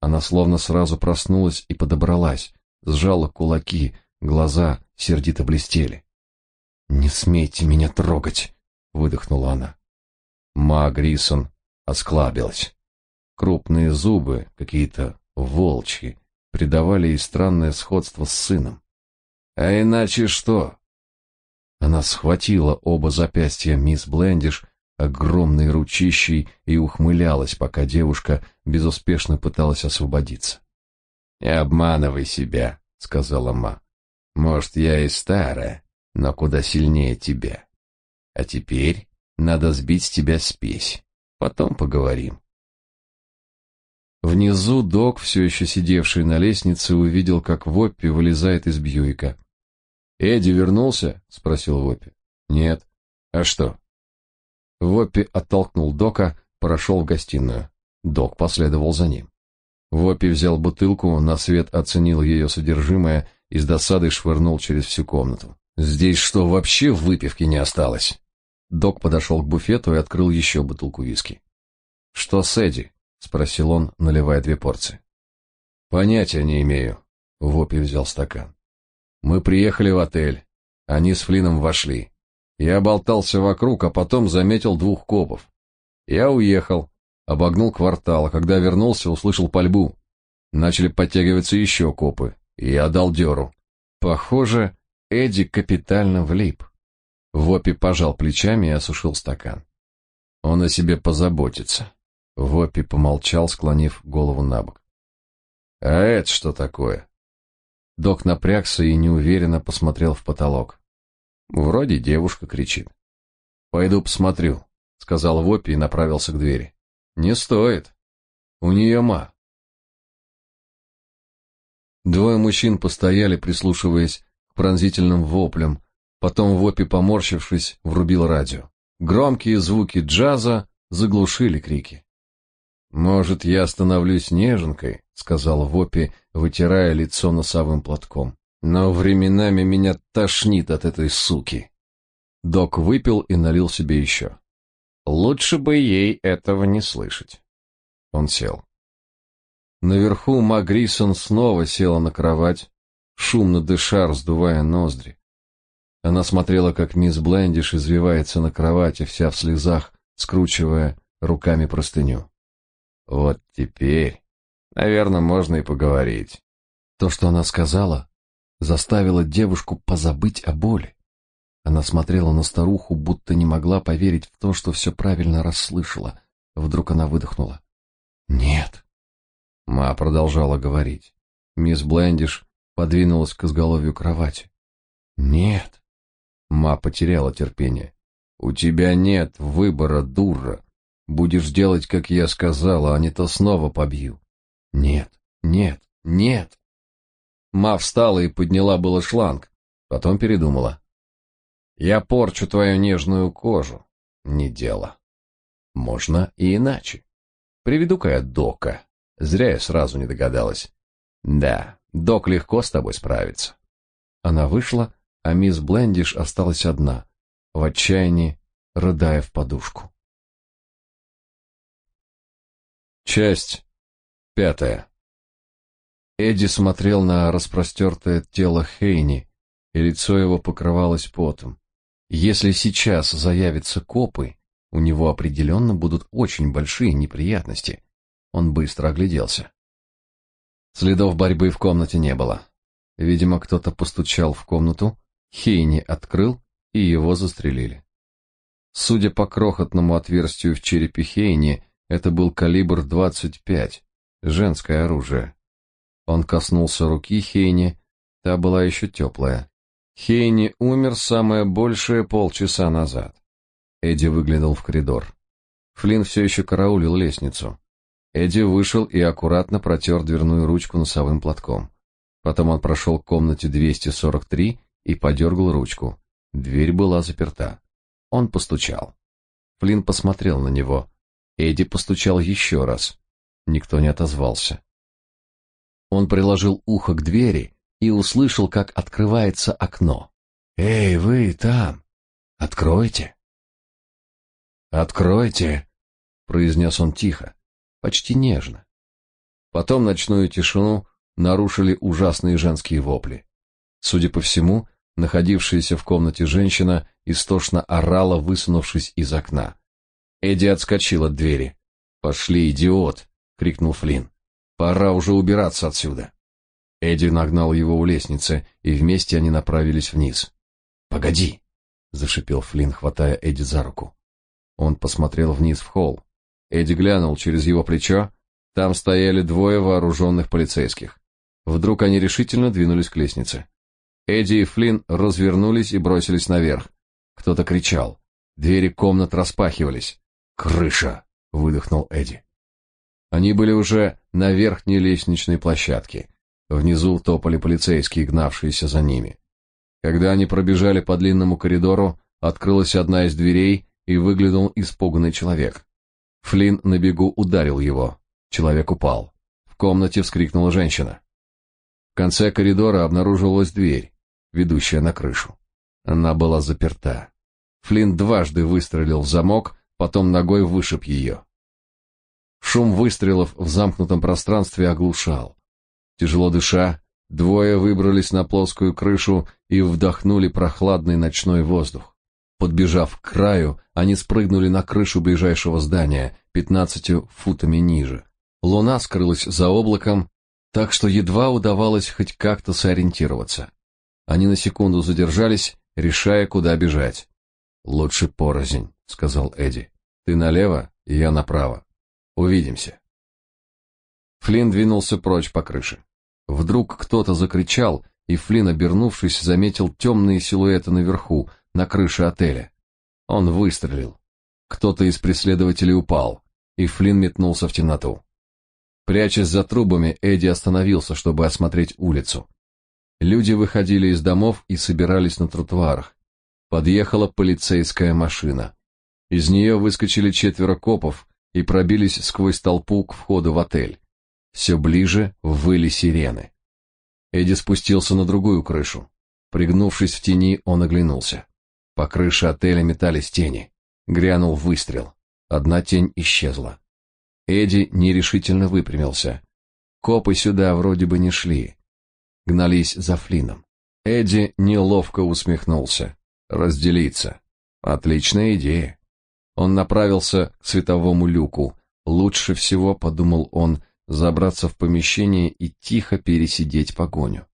Она словно сразу проснулась и подобралась, сжала кулаки, глаза сердито блестели. «Не смейте меня трогать!» — выдохнула она. Ма Грисон осклабилась. Крупные зубы, какие-то волчьи, придавали ей странное сходство с сыном. «А иначе что?» Она схватила оба запястья мисс Блендиш огромной ручищей и ухмылялась, пока девушка безуспешно пыталась освободиться. «Не обманывай себя», — сказала Ма. «Может, я и старая, но куда сильнее тебя. А теперь надо сбить с тебя спесь. Потом поговорим. Внизу док, все еще сидевший на лестнице, увидел, как Воппи вылезает из Бьюика. «Эдди вернулся?» — спросил Воппи. «Нет». «А что?» Воппи оттолкнул Дока, прошел в гостиную. Док последовал за ним. Воппи взял бутылку, на свет оценил ее содержимое и с досадой швырнул через всю комнату. «Здесь что, вообще выпивки не осталось?» Док подошел к буфету и открыл еще бутылку виски. «Что с Эдди?» — спросил он, наливая две порции. «Понятия не имею». Воппи взял стакан. «Мы приехали в отель. Они с Флином вошли. Я болтался вокруг, а потом заметил двух копов. Я уехал, обогнул квартал, а когда вернулся, услышал пальбу. Начали подтягиваться еще копы, и я дал дёру. Похоже, Эдди капитально влип. Вопи пожал плечами и осушил стакан. Он о себе позаботится. Вопи помолчал, склонив голову на бок. А это что такое? Док напрягся и неуверенно посмотрел в потолок. Вроде девушка кричит. Пойду посмотрю, сказал Вопи и направился к двери. Не стоит. У нее ма. Двое мужчин постояли, прислушиваясь пронзительным воплям. Потом Вопи, поморщившись, врубил радио. Громкие звуки джаза заглушили крики. «Может, я становлюсь неженкой», — сказал Вопи, вытирая лицо носовым платком. Но временами меня тошнит от этой суки. Док выпил и налил себе еще. Лучше бы ей этого не слышать. Он сел. Наверху Магрисон снова села на кровать, шумно дыша, раздувая ноздри. Она смотрела, как мисс Блендиш извивается на кровати, вся в слезах, скручивая руками простыню. Вот теперь, наверное, можно и поговорить. То, что она сказала, заставила девушку позабыть о боли. Она смотрела на старуху, будто не могла поверить в то, что все правильно расслышала. Вдруг она выдохнула. «Нет». Ма продолжала говорить. Мисс Блендиш подвинулась к изголовью кровати. «Нет». Ма потеряла терпение. «У тебя нет выбора, дура. Будешь делать, как я сказала, а не то снова побью». «Нет, нет, нет». Ма встала и подняла было шланг, потом передумала. Я порчу твою нежную кожу. Не дело. Можно и иначе. Приведу-ка я Дока. Зря я сразу не догадалась. Да, Док легко с тобой справится. Она вышла, а мисс Блендиш осталась одна, в отчаянии, рыдая в подушку. Часть пятая. Эдди смотрел на распростертое тело Хейни, и лицо его покрывалось потом. Если сейчас заявятся копы, у него определенно будут очень большие неприятности. Он быстро огляделся. Следов борьбы в комнате не было. Видимо, кто-то постучал в комнату, Хейни открыл, и его застрелили. Судя по крохотному отверстию в черепе Хейни, это был калибр 25, женское оружие. Он коснулся руки Хейни, та была еще теплая. Хейни умер самое большее полчаса назад. Эдди выглянул в коридор. Флинн все еще караулил лестницу. Эдди вышел и аккуратно протер дверную ручку носовым платком. Потом он прошел к комнате 243 и подергал ручку. Дверь была заперта. Он постучал. Флинн посмотрел на него. Эдди постучал еще раз. Никто не отозвался. Он приложил ухо к двери и услышал, как открывается окно. «Эй, вы там! Откройте!» «Откройте!» — произнес он тихо, почти нежно. Потом ночную тишину нарушили ужасные женские вопли. Судя по всему, находившаяся в комнате женщина истошно орала, высунувшись из окна. Эдди отскочил от двери. «Пошли, идиот!» — крикнул Флинн. Пора уже убираться отсюда. Эдди нагнал его у лестницы, и вместе они направились вниз. Погоди, зашипел Флинн, хватая Эдди за руку. Он посмотрел вниз в холл. Эдди глянул через его плечо. Там стояли двое вооруженных полицейских. Вдруг они решительно двинулись к лестнице. Эдди и Флинн развернулись и бросились наверх. Кто-то кричал. Двери комнат распахивались. «Крыша!» — выдохнул Эдди. Они были уже на верхней лестничной площадке. Внизу топали полицейские, гнавшиеся за ними. Когда они пробежали по длинному коридору, открылась одна из дверей, и выглянул испуганный человек. Флинн на бегу ударил его. Человек упал. В комнате вскрикнула женщина. В конце коридора обнаружилась дверь, ведущая на крышу. Она была заперта. Флинн дважды выстрелил в замок, потом ногой вышиб ее. Шум выстрелов в замкнутом пространстве оглушал. Тяжело дыша, двое выбрались на плоскую крышу и вдохнули прохладный ночной воздух. Подбежав к краю, они спрыгнули на крышу ближайшего здания, пятнадцатью футами ниже. Луна скрылась за облаком, так что едва удавалось хоть как-то сориентироваться. Они на секунду задержались, решая, куда бежать. «Лучше порознь», — сказал Эдди. «Ты налево, и я направо. Увидимся». Флинн двинулся прочь по крыше. Вдруг кто-то закричал, и Флинн, обернувшись, заметил темные силуэты наверху, на крыше отеля. Он выстрелил. Кто-то из преследователей упал, и Флинн метнулся в темноту. Прячась за трубами, Эдди остановился, чтобы осмотреть улицу. Люди выходили из домов и собирались на тротуарах. Подъехала полицейская машина. Из нее выскочили четверо копов и пробились сквозь толпу к входу в отель. Все ближе выли сирены. Эдди спустился на другую крышу. Пригнувшись в тени, он оглянулся. По крыше отеля метались тени. Грянул выстрел. Одна тень исчезла. Эдди нерешительно выпрямился. Копы сюда вроде бы не шли. Гнались за Флином. Эдди неловко усмехнулся. Разделиться. Отличная идея. Он направился к световому люку. Лучше всего, подумал он, забраться в помещение и тихо пересидеть погоню.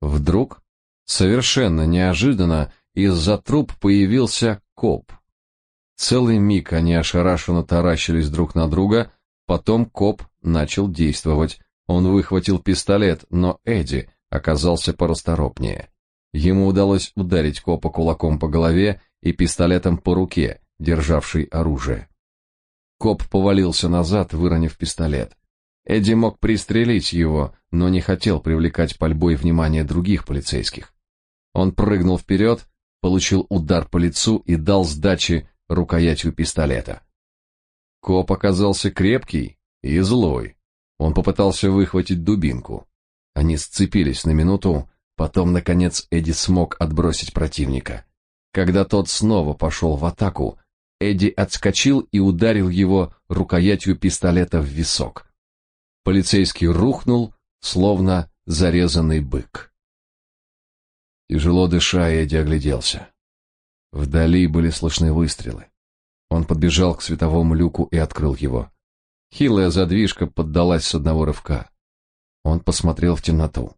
Вдруг, совершенно неожиданно, из-за труб появился коп. Целый миг они ошарашенно таращились друг на друга, потом коп начал действовать. Он выхватил пистолет, но Эдди оказался порасторопнее. Ему удалось ударить копа кулаком по голове и пистолетом по руке, державшей оружие. Коп повалился назад, выронив пистолет. Эдди мог пристрелить его, но не хотел привлекать пальбой внимание других полицейских. Он прыгнул вперед, получил удар по лицу и дал сдачи рукоятью пистолета. Коп оказался крепкий и злой. Он попытался выхватить дубинку. Они сцепились на минуту, потом, наконец, Эдди смог отбросить противника. Когда тот снова пошел в атаку, Эдди отскочил и ударил его рукоятью пистолета в висок. Полицейский рухнул, словно зарезанный бык. Тяжело дыша, Эдди огляделся. Вдали были слышны выстрелы. Он подбежал к световому люку и открыл его. Хилая задвижка поддалась с одного рывка. Он посмотрел в темноту,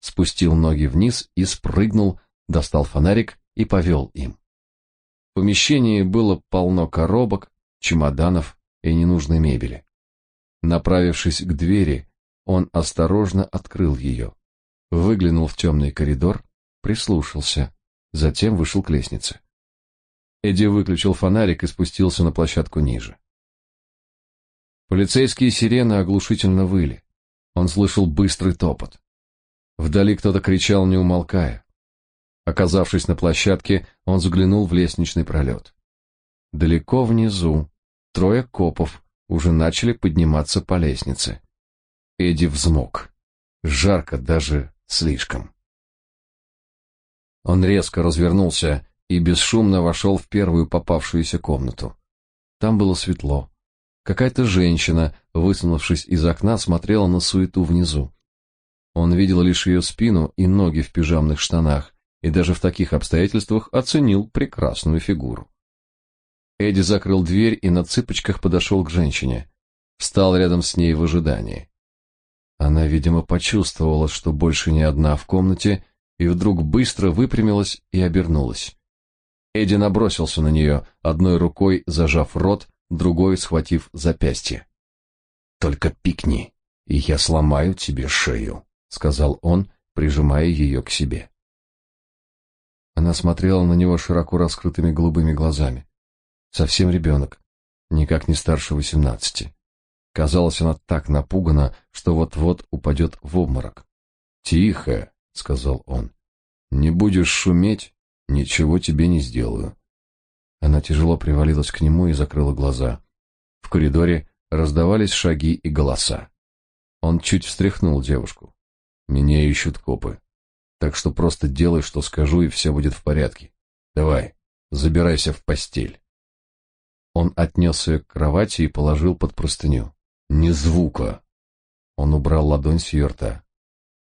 спустил ноги вниз и спрыгнул, достал фонарик и повел им. В помещении было полно коробок, чемоданов и ненужной мебели. Направившись к двери, он осторожно открыл ее, выглянул в темный коридор прислушался, затем вышел к лестнице. Эдди выключил фонарик и спустился на площадку ниже. Полицейские сирены оглушительно выли. Он слышал быстрый топот. Вдали кто-то кричал, не умолкая. Оказавшись на площадке, он заглянул в лестничный пролет. Далеко внизу трое копов уже начали подниматься по лестнице. Эдди взмок. Жарко даже слишком. Он резко развернулся и бесшумно вошел в первую попавшуюся комнату. Там было светло. Какая-то женщина, высунувшись из окна, смотрела на суету внизу. Он видел лишь ее спину и ноги в пижамных штанах, и даже в таких обстоятельствах оценил прекрасную фигуру. Эдди закрыл дверь и на цыпочках подошел к женщине. Встал рядом с ней в ожидании. Она, видимо, почувствовала, что больше не одна в комнате, и вдруг быстро выпрямилась и обернулась. Эдди набросился на нее, одной рукой зажав рот, другой схватив запястье. «Только пикни, и я сломаю тебе шею», — сказал он, прижимая ее к себе. Она смотрела на него широко раскрытыми голубыми глазами. Совсем ребенок, никак не старше восемнадцати. Казалось, она так напугана, что вот-вот упадет в обморок. «Тихо», — сказал он. «Не будешь шуметь, ничего тебе не сделаю». Она тяжело привалилась к нему и закрыла глаза. В коридоре раздавались шаги и голоса. Он чуть встряхнул девушку. «Меня ищут копы. Так что просто делай, что скажу, и все будет в порядке. Давай, забирайся в постель». Он отнес ее к кровати и положил под простыню. «Ни звука!» Он убрал ладонь с ее рта.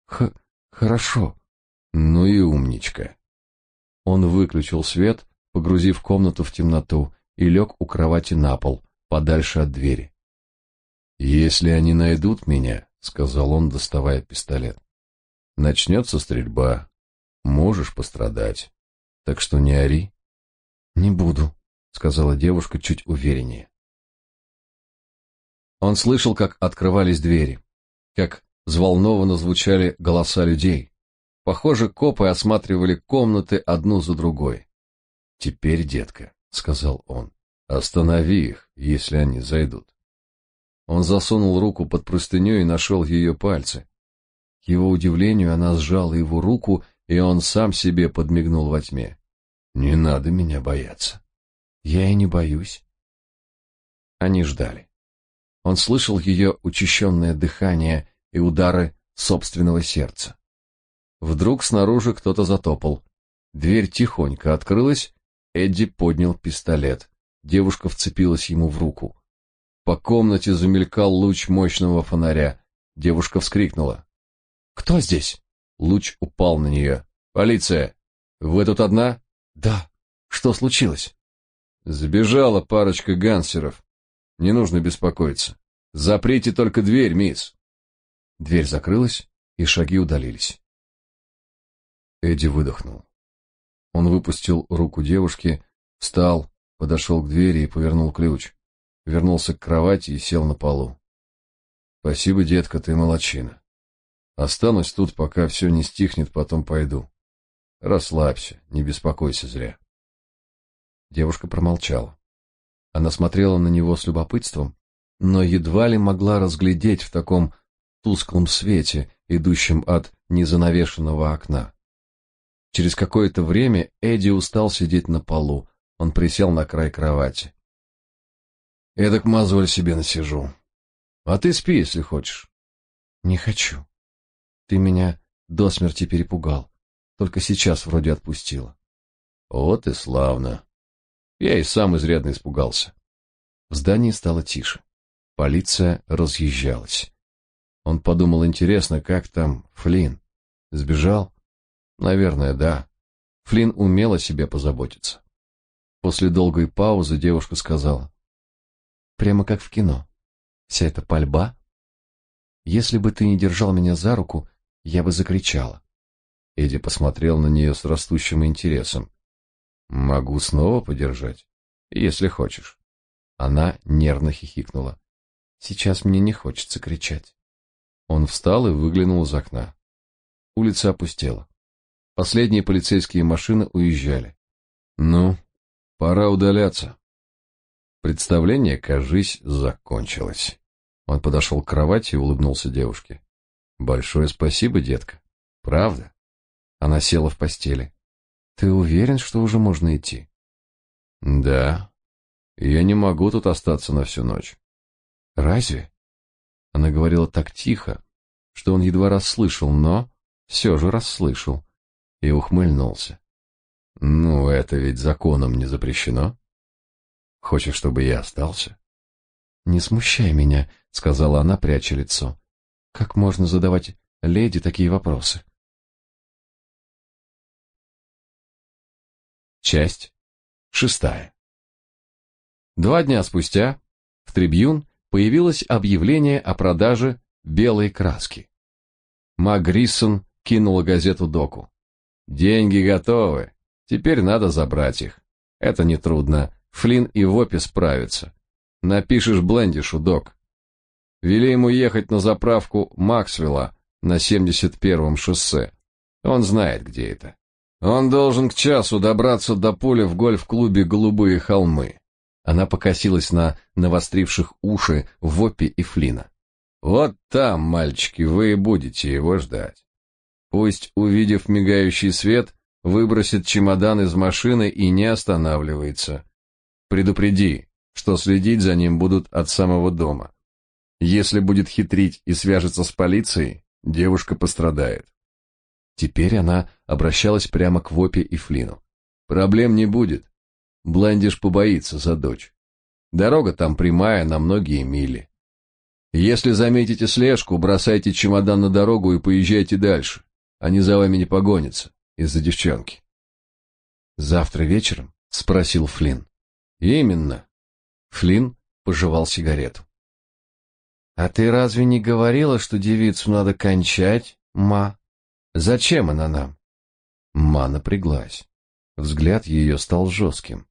«Х... хорошо». «Ну и умничка». Он выключил свет, погрузив комнату в темноту, и лег у кровати на пол, подальше от двери. «Если они найдут меня», — сказал он, доставая пистолет, — «начнется стрельба. Можешь пострадать. Так что не ори». «Не буду», — сказала девушка чуть увереннее. Он слышал, как открывались двери, как взволнованно звучали голоса людей. Похоже, копы осматривали комнаты одну за другой. «Теперь, детка», — сказал он, — «останови их, если они зайдут». Он засунул руку под простыню и нашел ее пальцы. К его удивлению, она сжала его руку, и он сам себе подмигнул во тьме. «Не надо меня бояться». «Я и не боюсь». Они ждали. Он слышал ее учащенное дыхание и удары собственного сердца. Вдруг снаружи кто-то затопал. Дверь тихонько открылась, Эдди поднял пистолет. Девушка вцепилась ему в руку. По комнате замелькал луч мощного фонаря. Девушка вскрикнула. «Кто здесь?» Луч упал на нее. «Полиция! Вы тут одна?» «Да. Что случилось?» «Забежала парочка гансеров. Не нужно беспокоиться. Заприте только дверь, мисс». Дверь закрылась, и шаги удалились. Эдди выдохнул. Он выпустил руку девушки, встал, подошел к двери и повернул ключ. Вернулся к кровати и сел на полу. Спасибо, детка, ты молодчина. Останусь тут, пока все не стихнет, потом пойду. Расслабься, не беспокойся зря. Девушка промолчала. Она смотрела на него с любопытством, но едва ли могла разглядеть в таком тусклом свете, идущем от незанавешенного окна. Через какое-то время Эдди устал сидеть на полу. Он присел на край кровати. Эдак мозоль себе насижу. А ты спи, если хочешь. Не хочу. Ты меня до смерти перепугал. Только сейчас вроде отпустила. Вот и славно. Я и сам изрядно испугался. В здании стало тише. Полиция разъезжалась. Он подумал, интересно, как там Флинн? Сбежал? Наверное, да. Флинн умел о себе позаботиться. После долгой паузы девушка сказала. Прямо как в кино. Вся эта пальба. Если бы ты не держал меня за руку, я бы закричала. Эдди посмотрел на нее с растущим интересом. Могу снова подержать, если хочешь. Она нервно хихикнула. Сейчас мне не хочется кричать. Он встал и выглянул из окна. Улица опустела. Последние полицейские машины уезжали. Ну, пора удаляться. Представление, кажись, закончилось. Он подошел к кровати и улыбнулся девушке. Большое спасибо, детка. Правда? Она села в постели. Ты уверен, что уже можно идти? Да. Я не могу тут остаться на всю ночь. Разве? Она говорила так тихо, что он едва расслышал, но все же расслышал и ухмыльнулся. Ну, это ведь законом не запрещено. Хочешь, чтобы я остался? Не смущай меня, сказала она, пряча лицо. Как можно задавать леди такие вопросы? Часть шестая. Два дня спустя в Трибьюн появилось объявление о продаже белой краски. Мак Гриссон кинула газету Доку. Деньги готовы. Теперь надо забрать их. Это нетрудно. Флинн и Вопи справятся. Напишешь Блендишу, док. Вели ему ехать на заправку Максвелла, на 71-м шоссе. Он знает, где это. Он должен к часу добраться до поля в гольф-клубе «Голубые холмы». Она покосилась на навостривших уши Воппи и Флина. Вот там, мальчики, вы и будете его ждать. Пусть, увидев мигающий свет, выбросит чемодан из машины и не останавливается. Предупреди, что следить за ним будут от самого дома. Если будет хитрить и свяжется с полицией, девушка пострадает. Теперь она обращалась прямо к Вопе и Флину. Проблем не будет. Блендиш побоится за дочь. Дорога там прямая на многие мили. Если заметите слежку, бросайте чемодан на дорогу и поезжайте дальше. Они за вами не погонятся из-за девчонки. Завтра вечером? спросил Флинн. Именно. Флинн пожевал сигарету. А ты разве не говорила, что девицу надо кончать, ма? Зачем она нам? Ма напряглась. Взгляд ее стал жестким.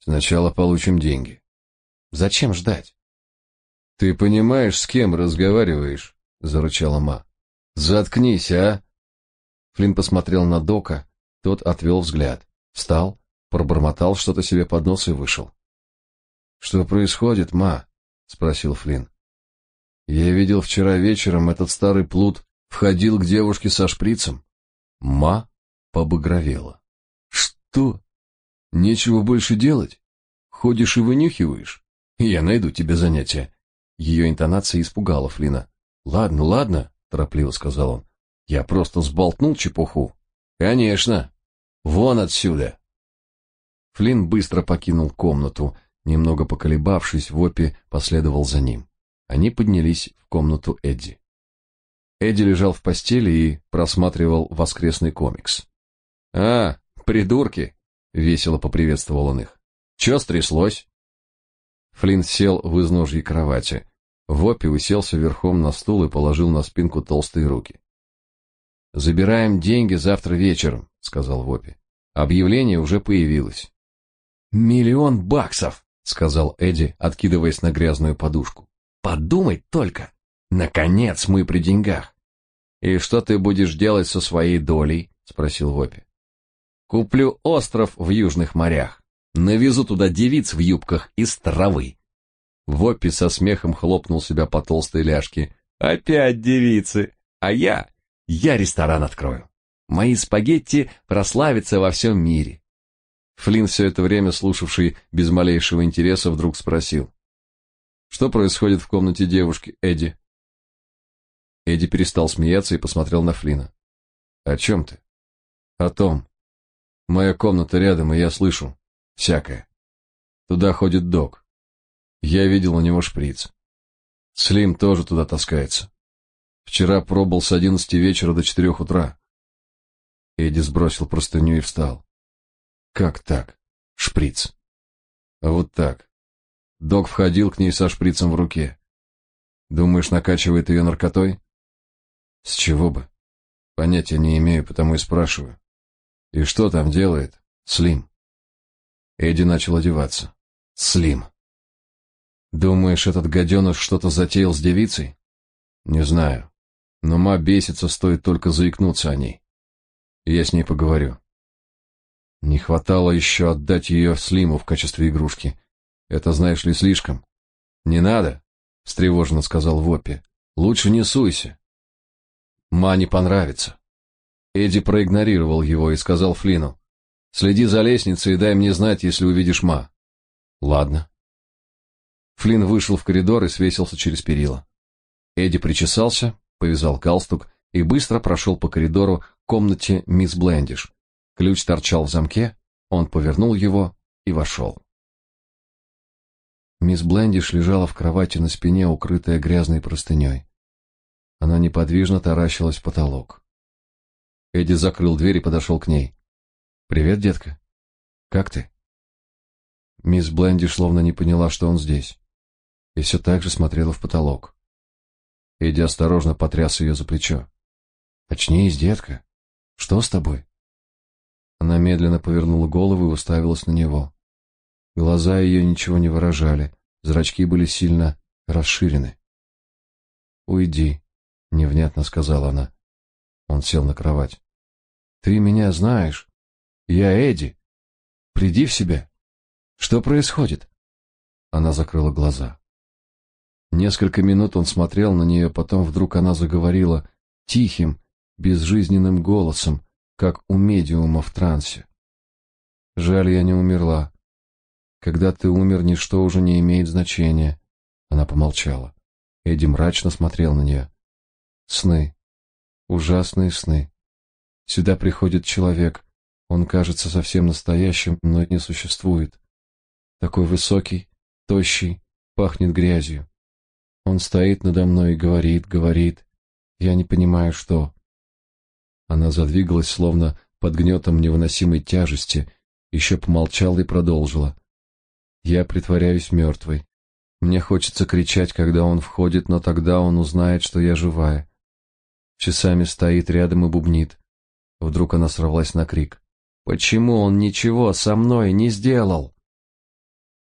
Сначала получим деньги. Зачем ждать? Ты понимаешь, с кем разговариваешь? зарычала Ма. Заткнись, а? Флинн посмотрел на Дока, тот отвел взгляд, встал, пробормотал что-то себе под нос и вышел. Что происходит, Ма? спросил Флинн. Я видел вчера вечером этот старый плут входил к девушке со шприцем. Ма побагровела. Что? Нечего больше делать? Ходишь и вынюхиваешь? Я найду тебе занятие. Ее интонация испугала Флина. Ладно, ладно, торопливо сказал он. Я просто сболтнул чепуху. Конечно. Вон отсюда. Флин быстро покинул комнату, немного поколебавшись, Вопи последовал за ним. Они поднялись в комнату Эдди. Эдди лежал в постели и просматривал воскресный комикс. «А, придурки!» — весело поприветствовал он их. «Чё стряслось?» Флинн сел в изножье кровати. Воппи уселся верхом на стул и положил на спинку толстые руки. «Забираем деньги завтра вечером», — сказал Воппи. «Объявление уже появилось». «Миллион баксов», — сказал Эдди, откидываясь на грязную подушку. «Подумай только! Наконец мы при деньгах!» «И что ты будешь делать со своей долей?» — спросил Воппи. «Куплю остров в южных морях. Навезу туда девиц в юбках из травы. Воппи со смехом хлопнул себя по толстой ляжке. «Опять девицы! А я? Я ресторан открою. Мои спагетти прославятся во всем мире». Флинн, все это время слушавший без малейшего интереса, вдруг спросил. «Что происходит в комнате девушки, Эдди?» Эдди перестал смеяться и посмотрел на Флина. «О чем ты?» «О том. Моя комната рядом, и я слышу. Всякое. Туда ходит док. Я видел у него шприц. Слим тоже туда таскается. Вчера пробыл с одиннадцати вечера до четырех утра. Эдди сбросил простыню и встал. Как так? Шприц. А вот так. Док входил к ней со шприцем в руке. Думаешь, накачивает ее наркотой? С чего бы? Понятия не имею, потому и спрашиваю. И что там делает Слим? Эдди начал одеваться. Слим. Думаешь, этот гаденыш что-то затеял с девицей? Не знаю. Но ма бесится, стоит только заикнуться о ней. Я с ней поговорю. Не хватало еще отдать ее Слиму в качестве игрушки. Это, знаешь ли, слишком. Не надо, встревоженно сказал Воппи. Лучше не суйся. Ма не понравится. Эдди проигнорировал его и сказал Флину: "Следи за лестницей и дай мне знать, если увидишь Ма". Ладно. Флинн вышел в коридор и свесился через перила. Эдди причесался, повязал галстук и быстро прошел по коридору к комнате мисс Блендиш. Ключ торчал в замке, он повернул его и вошел. Мисс Блендиш лежала в кровати на спине, укрытая грязной простыней. Она неподвижно таращилась в потолок. Эдди закрыл дверь и подошел к ней. «Привет, детка. Как ты?» Мисс Блендиш словно не поняла, что он здесь и все так же смотрела в потолок. Эдди осторожно потряс ее за плечо. «Очнись, детка. Что с тобой?» Она медленно повернула голову и уставилась на него. Глаза ее ничего не выражали, зрачки были сильно расширены. «Уйди», невнятно сказала она. Он сел на кровать. Ты меня знаешь. Я Эдди. Приди в себя. Что происходит? Она закрыла глаза. Несколько минут он смотрел на нее, потом вдруг она заговорила тихим, безжизненным голосом, как у медиума в трансе. Жаль, я не умерла. Когда ты умер, ничто уже не имеет значения. Она помолчала. Эдди мрачно смотрел на нее. Сны. Ужасные сны. Сюда приходит человек. Он кажется совсем настоящим, но не существует. Такой высокий, тощий, пахнет грязью. Он стоит надо мной и говорит, говорит. Я не понимаю, что. Она задвигалась, словно под гнетом невыносимой тяжести, еще помолчала и продолжила. Я притворяюсь мертвой. Мне хочется кричать, когда он входит, но тогда он узнает, что я живая. Часами стоит рядом и бубнит. Вдруг она сорвалась на крик. «Почему он ничего со мной не сделал?»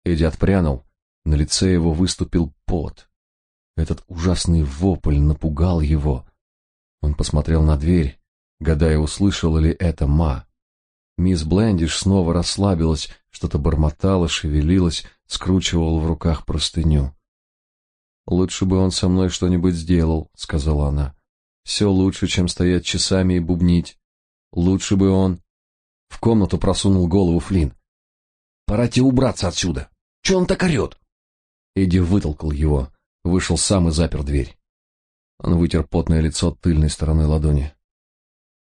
Эдди отпрянул. На лице его выступил пот. Этот ужасный вопль напугал его. Он посмотрел на дверь, гадая, услышала ли это Ма. Мисс Блендиш снова расслабилась, что-то бормотала, шевелилась, скручивала в руках простыню. «Лучше бы он со мной что-нибудь сделал», — сказала она. «Все лучше, чем стоять часами и бубнить. Лучше бы он...» В комнату просунул голову Флинн. «Пора тебе убраться отсюда! Че он так орет?» Эдди вытолкал его, вышел сам и запер дверь. Он вытер потное лицо тыльной стороной ладони.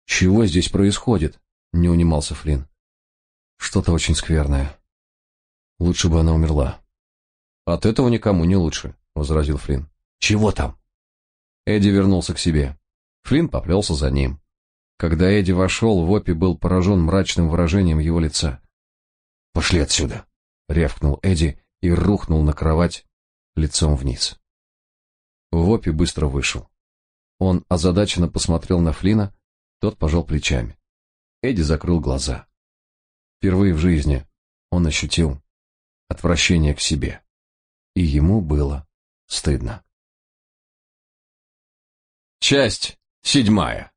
«Чего здесь происходит?» Не унимался Флинн. Что-то очень скверное. Лучше бы она умерла. От этого никому не лучше, возразил Флинн. Чего там? Эдди вернулся к себе. Флинн поплелся за ним. Когда Эдди вошел, Вопи был поражен мрачным выражением его лица. «Пошли отсюда!» — рявкнул Эдди и рухнул на кровать лицом вниз. Вопи быстро вышел. Он озадаченно посмотрел на Флина, тот пожал плечами. Эдди закрыл глаза. Впервые в жизни он ощутил отвращение к себе, и ему было стыдно. Часть седьмая.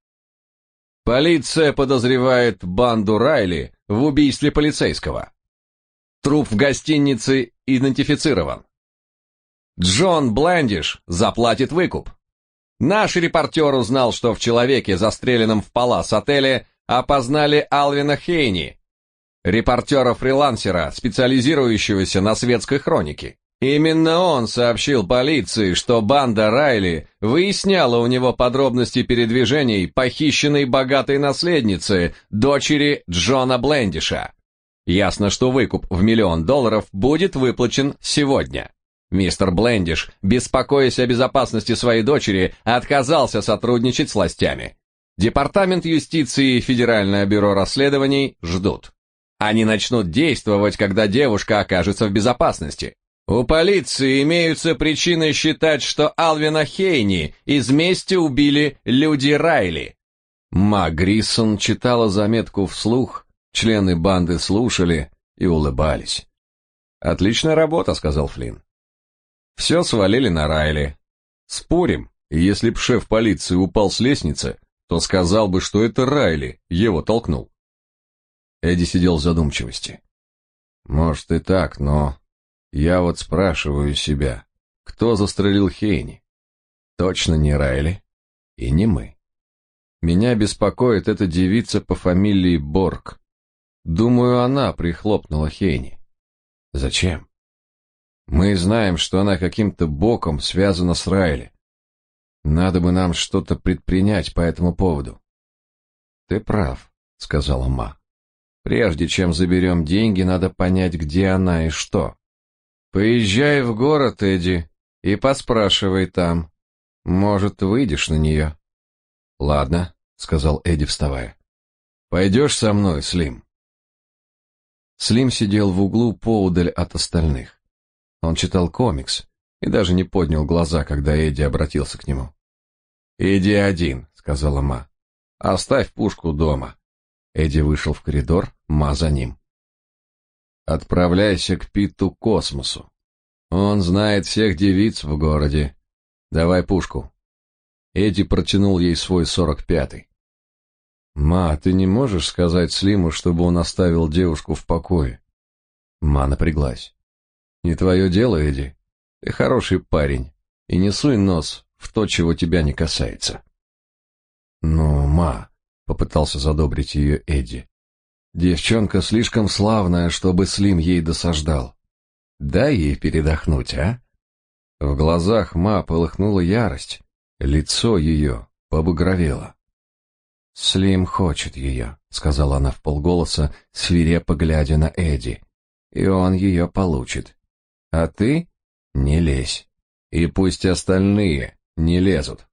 Полиция подозревает банду Райли в убийстве полицейского. Труп в гостинице идентифицирован. Джон Блендиш заплатит выкуп. Наш репортер узнал, что в человеке, застреленном в палас-отеле, опознали Алвина Хейни, репортера-фрилансера, специализирующегося на светской хронике. Именно он сообщил полиции, что банда Райли выясняла у него подробности передвижений похищенной богатой наследницы, дочери Джона Блендиша. Ясно, что выкуп в миллион долларов будет выплачен сегодня. Мистер Блендиш, беспокоясь о безопасности своей дочери, отказался сотрудничать с властями. Департамент юстиции и Федеральное бюро расследований ждут. Они начнут действовать, когда девушка окажется в безопасности. У полиции имеются причины считать, что Алвина Хейни из мести убили люди Райли. Ма Гриссон читала заметку вслух, члены банды слушали и улыбались. «Отличная работа», — сказал Флинн. «Все свалили на Райли. Спорим, если б шеф полиции упал с лестницы, то сказал бы, что это Райли его толкнул. Эдди сидел в задумчивости. Может и так, но я вот спрашиваю себя, кто застрелил Хейни? Точно не Райли и не мы. Меня беспокоит эта девица по фамилии Борг. Думаю, она прихлопнула Хейни. Зачем? Мы знаем, что она каким-то боком связана с Райли. Надо бы нам что-то предпринять по этому поводу. Ты прав, сказала Ма. Прежде чем заберем деньги, надо понять, где она и что. Поезжай в город, Эдди, и поспрашивай там. Может, выйдешь на нее?» Ладно, сказал Эдди, вставая. Пойдешь со мной, Слим. Слим сидел в углу поудаль от остальных. Он читал комикс и даже не поднял глаза, когда Эдди обратился к нему. «Иди один», — сказала Ма. «Оставь пушку дома». Эдди вышел в коридор, Ма за ним. «Отправляйся к Питу Космосу. Он знает всех девиц в городе. Давай пушку». Эдди протянул ей свой сорок пятый. «Ма, ты не можешь сказать Слиму, чтобы он оставил девушку в покое?» Ма напряглась. «Не твое дело, Эдди. Ты хороший парень, и не суй нос в то, чего тебя не касается». «Ну, ма», — попытался задобрить ее Эдди. «Девчонка слишком славная, чтобы Слим ей досаждал. Дай ей передохнуть, а?» В глазах ма полыхнула ярость, лицо ее побагровело. «Слим хочет ее», — сказала она вполголоса, свирепо глядя на Эдди. «И он ее получит. А ты не лезь. И пусть остальные не лезут».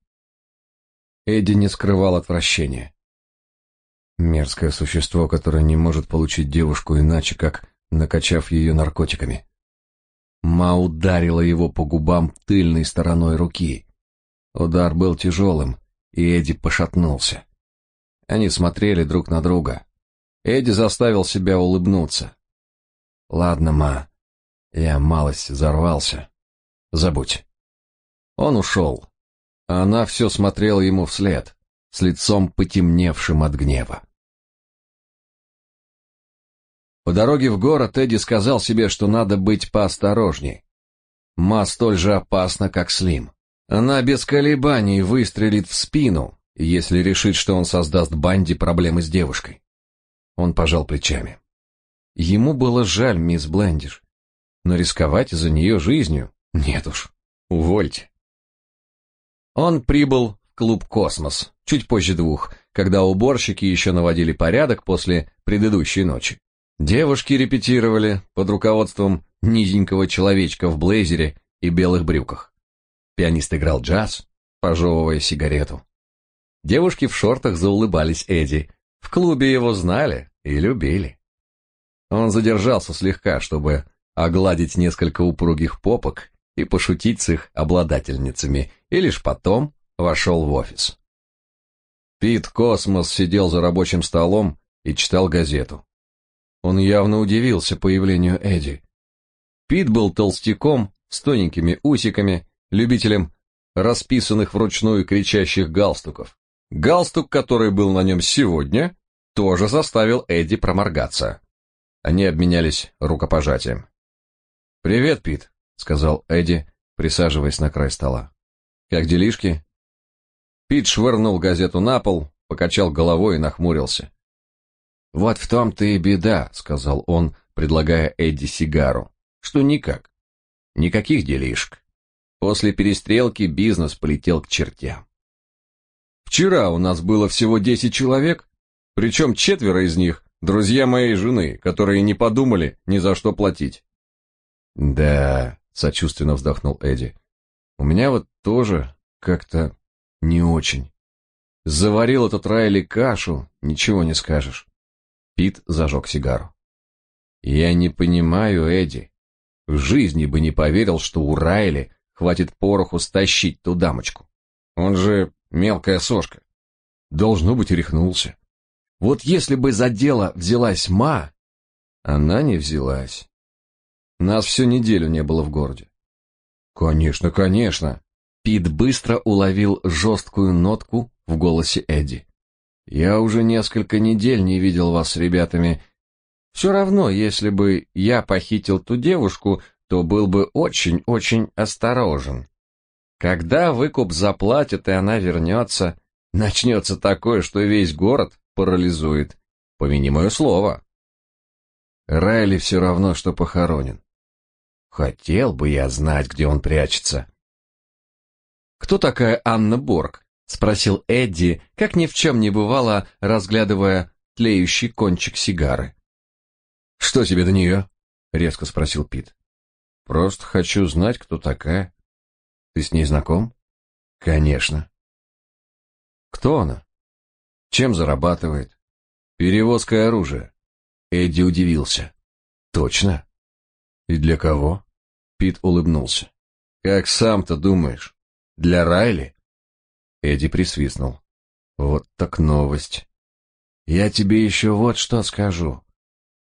Эдди не скрывал отвращения. Мерзкое существо, которое не может получить девушку иначе, как накачав ее наркотиками. Ма ударила его по губам тыльной стороной руки. Удар был тяжелым, и Эдди пошатнулся. Они смотрели друг на друга. Эдди заставил себя улыбнуться. «Ладно, ма, я малость взорвался. Забудь». Он ушел, а она все смотрела ему вслед, с лицом потемневшим от гнева. По дороге в город Эдди сказал себе, что надо быть поосторожней. Ма столь же опасна, как Слим. Она без колебаний выстрелит в спину, если решит, что он создаст банде проблемы с девушкой. Он пожал плечами. Ему было жаль мисс Блендиш, но рисковать за нее жизнью нет уж, увольте. Он прибыл в клуб «Космос» чуть позже двух, когда уборщики еще наводили порядок после предыдущей ночи. Девушки репетировали под руководством низенького человечка в блейзере и белых брюках. Пианист играл джаз, пожевывая сигарету. Девушки в шортах заулыбались Эдди. В клубе его знали и любили. Он задержался слегка, чтобы огладить несколько упругих попок и пошутить с их обладательницами, и лишь потом вошел в офис. Пит Космос сидел за рабочим столом и читал газету. Он явно удивился появлению Эдди. Пит был толстяком с тоненькими усиками, любителем расписанных вручную кричащих галстуков. Галстук, который был на нем сегодня, тоже заставил Эдди проморгаться. Они обменялись рукопожатием. «Привет, Пит», — сказал Эдди, присаживаясь на край стола. «Как делишки?» Пит швырнул газету на пол, покачал головой и нахмурился. «Вот в том-то и беда», — сказал он, предлагая Эдди сигару, — «что никак. Никаких делишек. После перестрелки бизнес полетел к чертям. Вчера у нас было всего десять человек, причем четверо из них — друзья моей жены, которые не подумали ни за что платить. «Да», — сочувственно вздохнул Эдди, — «у меня вот тоже как-то не очень. Заварил этот Райли кашу, ничего не скажешь». Пит зажег сигару. «Я не понимаю, Эдди. В жизни бы не поверил, что у Райли хватит пороху стащить ту дамочку. Он же Мелкая сошка. Должно быть, рехнулся. Вот если бы за дело взялась Ма, она не взялась. Нас всю неделю не было в городе. Конечно, конечно. Пит быстро уловил жесткую нотку в голосе Эдди. Я уже несколько недель не видел вас с ребятами. Все равно, если бы я похитил ту девушку, то был бы очень-очень осторожен. Когда выкуп заплатят и она вернется, начнется такое, что весь город парализует. Помяни мое слово. Райли все равно, что похоронен. Хотел бы я знать, где он прячется. Кто такая Анна Борг? Спросил Эдди, как ни в чем не бывало, разглядывая тлеющий кончик сигары. Что тебе до нее?» — резко спросил Пит. Просто хочу знать, кто такая. Ты с ней знаком? Конечно. Кто она? Чем зарабатывает? Перевозкой оружия. Эдди удивился. Точно? И для кого? Пит улыбнулся. Как сам-то думаешь? Для Райли? Эдди присвистнул. Вот так новость. Я тебе еще вот что скажу.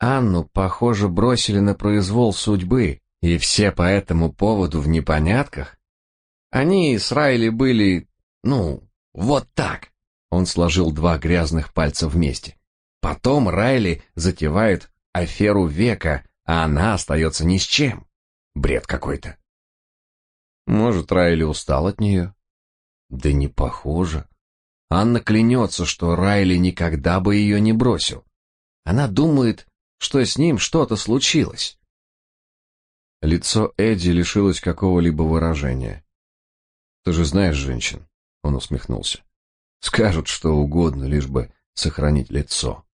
Анну, похоже, бросили на произвол судьбы, и все по этому поводу в непонятках. Они с Райли были Ну, вот так. Он сложил два грязных пальца вместе. Потом Райли затевает аферу века, а она остается ни с чем. Бред какой-то. Может, Райли устал от нее? Да не похоже. Анна клянется, что Райли никогда бы ее не бросил. Она думает, что с ним что-то случилось. Лицо Эдди лишилось какого-либо выражения. Ты же знаешь женщин, он усмехнулся. Скажут что угодно, лишь бы сохранить лицо.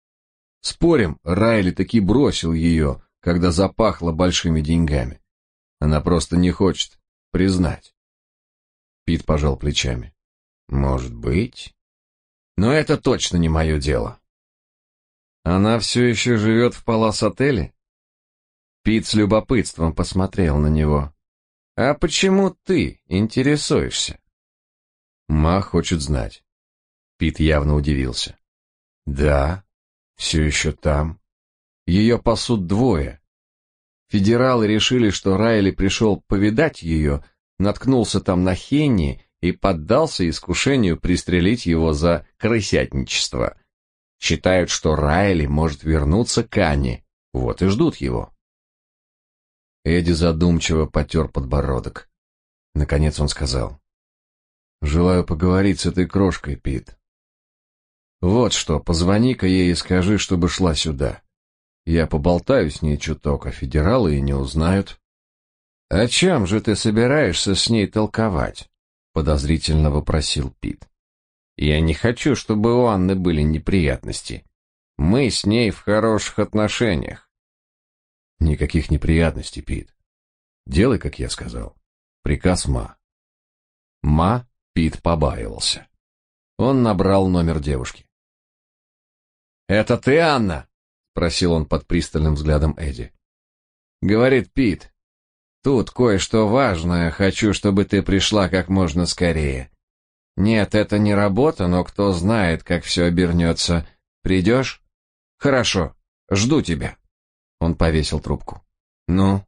Спорим, Райли таки бросил ее, когда запахло большими деньгами. Она просто не хочет признать. Пит пожал плечами. Может быть. Но это точно не мое дело. Она все еще живет в палас-отеле? Пит с любопытством посмотрел на него. А почему ты интересуешься? Ма хочет знать. Пит явно удивился. Да, все еще там. Ее пасут двое. Федералы решили, что Райли пришел повидать ее, наткнулся там на Хенни и поддался искушению пристрелить его за крысятничество. Считают, что Райли может вернуться к Анне, вот и ждут его. Эдди задумчиво потер подбородок. Наконец он сказал. «Желаю поговорить с этой крошкой, Пит. Вот что, позвони-ка ей и скажи, чтобы шла сюда. Я поболтаю с ней чуток, а федералы и не узнают». «О чем же ты собираешься с ней толковать?» — подозрительно вопросил Пит. «Я не хочу, чтобы у Анны были неприятности. Мы с ней в хороших отношениях». «Никаких неприятностей, Пит. Делай, как я сказал. Приказ Ма». Ма Пит побаивался. Он набрал номер девушки. «Это ты, Анна?» — спросил он под пристальным взглядом Эдди. «Говорит Пит, Тут кое-что важное, хочу, чтобы ты пришла как можно скорее. Нет, это не работа, но кто знает, как все обернется. Придешь? Хорошо, жду тебя. Он повесил трубку. Ну?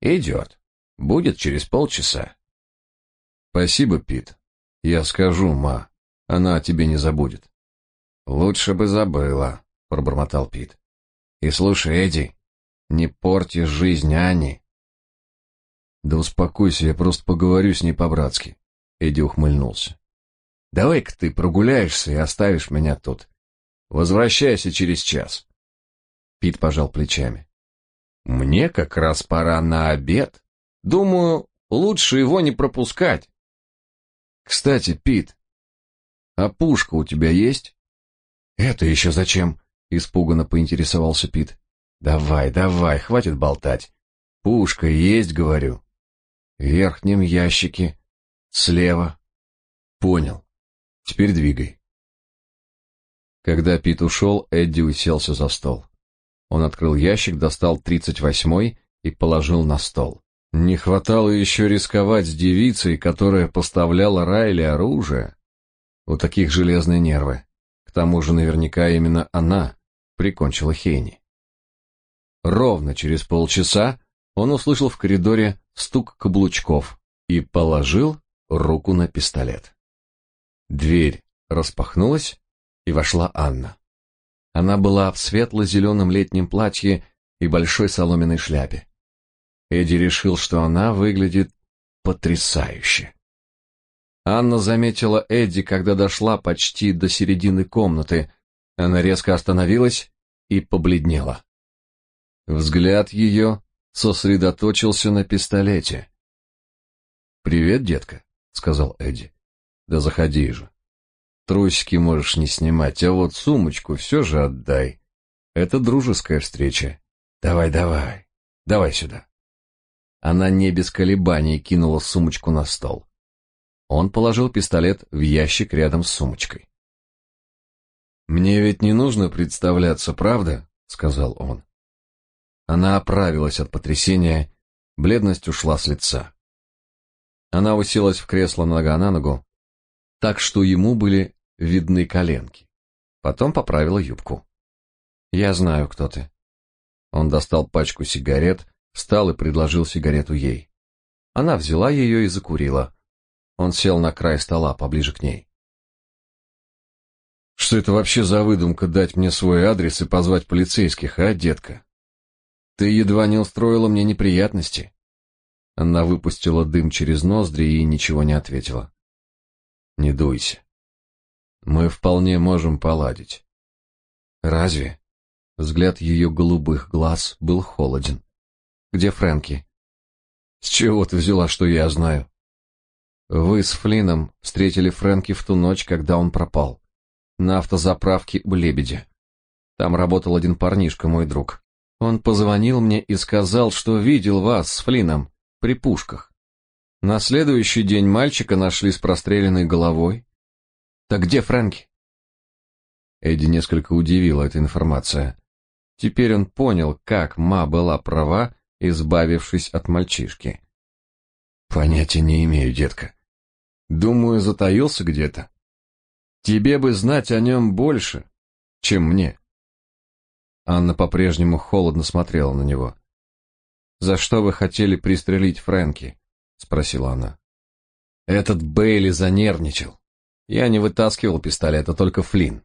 Идет. Будет через полчаса. Спасибо, Пит. Я скажу, ма. Она о тебе не забудет. Лучше бы забыла, пробормотал Пит. И слушай, Эдди, не порти жизнь Ани. Да успокойся, я просто поговорю с ней по-братски. Эдди ухмыльнулся. Давай-ка ты прогуляешься и оставишь меня тут. Возвращайся через час. Пит пожал плечами. Мне как раз пора на обед. Думаю, лучше его не пропускать. Кстати, Пит, а пушка у тебя есть? Это еще зачем? Испуганно поинтересовался Пит. Давай, давай, хватит болтать. Пушка есть, говорю. В верхнем ящике. Слева. Понял. Теперь двигай. Когда Пит ушел, Эдди уселся за стол. Он открыл ящик, достал тридцать восьмой и положил на стол. Не хватало еще рисковать с девицей, которая поставляла Райли оружие. У таких железные нервы. К тому же наверняка именно она прикончила Хейни. Ровно через полчаса он услышал в коридоре стук каблучков и положил руку на пистолет. Дверь распахнулась, и вошла Анна. Она была в светло-зеленом летнем платье и большой соломенной шляпе. Эдди решил, что она выглядит потрясающе. Анна заметила Эдди, когда дошла почти до середины комнаты. Она резко остановилась и побледнела. Взгляд ее сосредоточился на пистолете. «Привет, детка», — сказал Эдди. «Да заходи же. Трусики можешь не снимать, а вот сумочку все же отдай. Это дружеская встреча. Давай, давай, давай сюда». Она не без колебаний кинула сумочку на стол. Он положил пистолет в ящик рядом с сумочкой. «Мне ведь не нужно представляться, правда?» — сказал он. Она оправилась от потрясения, бледность ушла с лица. Она уселась в кресло нога на ногу, так что ему были видны коленки. Потом поправила юбку. «Я знаю, кто ты». Он достал пачку сигарет, встал и предложил сигарету ей. Она взяла ее и закурила. Он сел на край стола, поближе к ней. Что это вообще за выдумка дать мне свой адрес и позвать полицейских, а, детка? Ты едва не устроила мне неприятности. Она выпустила дым через ноздри и ничего не ответила. Не дуйся. Мы вполне можем поладить. Разве? Взгляд ее голубых глаз был холоден. Где Фрэнки? С чего ты взяла, что я знаю? Вы с Флином встретили Фрэнки в ту ночь, когда он пропал. На автозаправке у Лебедя. Там работал один парнишка, мой друг. Он позвонил мне и сказал, что видел вас с Флином при пушках. На следующий день мальчика нашли с простреленной головой. Так где Фрэнки? Эдди несколько удивила эта информация. Теперь он понял, как Ма была права, избавившись от мальчишки. Понятия не имею, детка. Думаю, затаился где-то. Тебе бы знать о нем больше, чем мне. Анна по-прежнему холодно смотрела на него. «За что вы хотели пристрелить Фрэнки?» — спросила она. «Этот Бейли занервничал. Я не вытаскивал пистолет, а только Флинн.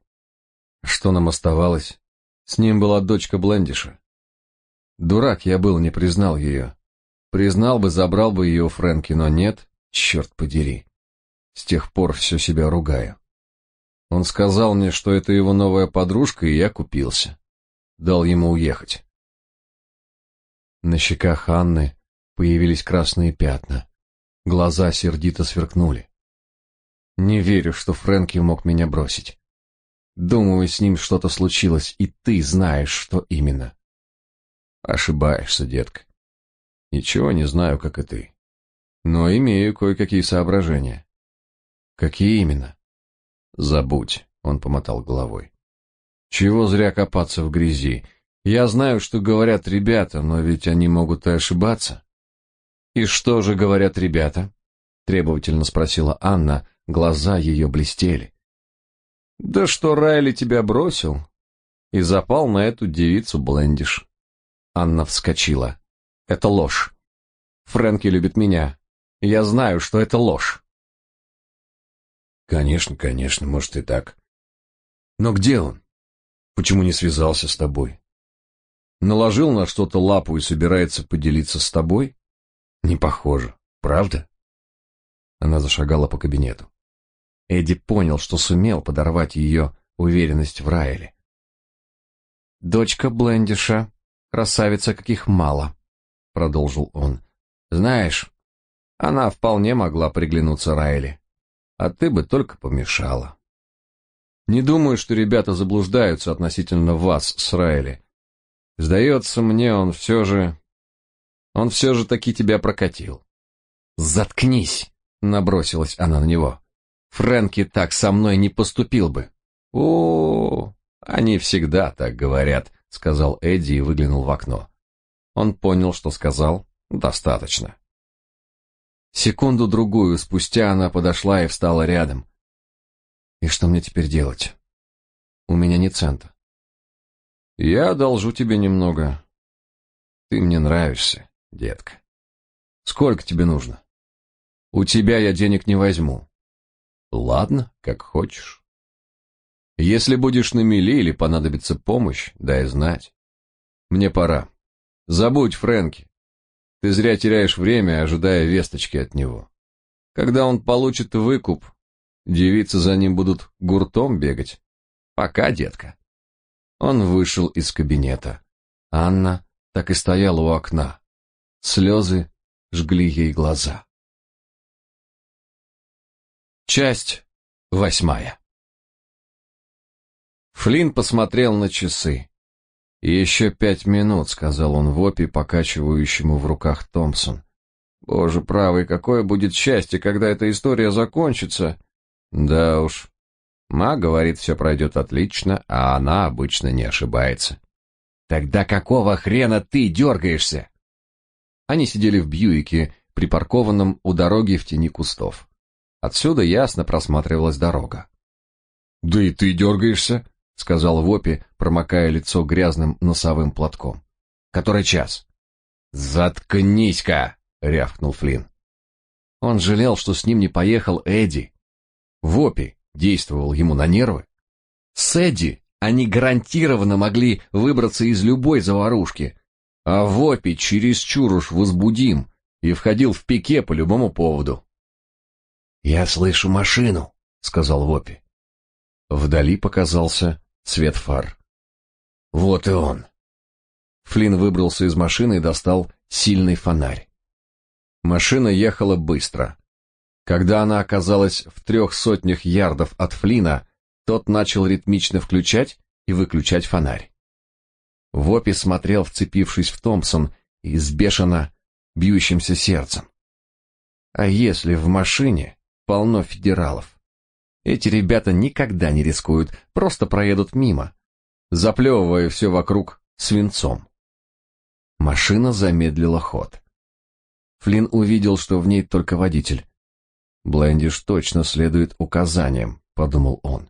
Что нам оставалось? С ним была дочка Блендиша. Дурак я был, не признал ее. Признал бы, забрал бы ее у Фрэнки, но нет, черт подери. С тех пор все себя ругаю. Он сказал мне, что это его новая подружка, и я купился. Дал ему уехать. На щеках Анны появились красные пятна. Глаза сердито сверкнули. Не верю, что Фрэнки мог меня бросить. Думаю, с ним что-то случилось, и ты знаешь, что именно. Ошибаешься, детка. Ничего не знаю, как и ты. Но имею кое-какие соображения. Какие именно? Забудь, он помотал головой. Чего зря копаться в грязи. Я знаю, что говорят ребята, но ведь они могут и ошибаться. И что же говорят ребята? требовательно спросила Анна, глаза ее блестели. Да что Райли тебя бросил и запал на эту девицу Блендиш. Анна вскочила. Это ложь. Фрэнки любит меня. Я знаю, что это ложь. Конечно, конечно, может и так. Но где он? Почему не связался с тобой? Наложил на что-то лапу и собирается поделиться с тобой? Не похоже, правда? Она зашагала по кабинету. Эдди понял, что сумел подорвать ее уверенность в Райле. «Дочка Блендиша, красавица каких мало», — продолжил он. «Знаешь, она вполне могла приглянуться Райле, а ты бы только помешала». «Не думаю, что ребята заблуждаются относительно вас с. Сдается мне, он все же... Он все же таки тебя прокатил». «Заткнись!» — набросилась она на него. Фрэнки так со мной не поступил бы. О, они всегда так говорят, сказал Эдди и выглянул в окно. Он понял, что сказал достаточно. Секунду другую спустя она подошла и встала рядом. И что мне теперь делать? У меня нет цента. Я одолжу тебе немного. Ты мне нравишься, детка. Сколько тебе нужно? У тебя я денег не возьму. Ладно, как хочешь. Если будешь на мели или понадобится помощь, дай знать. Мне пора. Забудь Фрэнки. Ты зря теряешь время, ожидая весточки от него. Когда он получит выкуп, девицы за ним будут гуртом бегать. Пока, детка. Он вышел из кабинета. Анна так и стояла у окна. Слезы жгли ей глаза. Часть восьмая. Флинн посмотрел на часы. «Еще пять минут», — сказал он Вопи, покачивающему в руках Томпсон. «Боже правый, какое будет счастье, когда эта история закончится!» «Да уж. Ма говорит, все пройдет отлично, а она обычно не ошибается». «Тогда какого хрена ты дергаешься?» Они сидели в Бьюике, припаркованном у дороги в тени кустов. Отсюда ясно просматривалась дорога. «Да и ты дергаешься», — сказал Вопи, промокая лицо грязным носовым платком. «Который час?» «Заткнись-ка!» — рявкнул Флинн. Он жалел, что с ним не поехал Эдди. Вопи действовал ему на нервы. С Эдди они гарантированно могли выбраться из любой заварушки, а Вопи чересчур уж возбудим и входил в пике по любому поводу. «Я слышу машину», — сказал Вопи. Вдали показался свет фар. «Вот и он». Флинн выбрался из машины и достал сильный фонарь. Машина ехала быстро. Когда она оказалась в трех сотнях ярдов от Флина, тот начал ритмично включать и выключать фонарь. Вопи смотрел, вцепившись в Томпсон и с бешено бьющимся сердцем. А если в машине полно федералов? Эти ребята никогда не рискуют, просто проедут мимо, заплевывая все вокруг свинцом. Машина замедлила ход. Флинн увидел, что в ней только водитель. Блендиш точно следует указаниям, подумал он.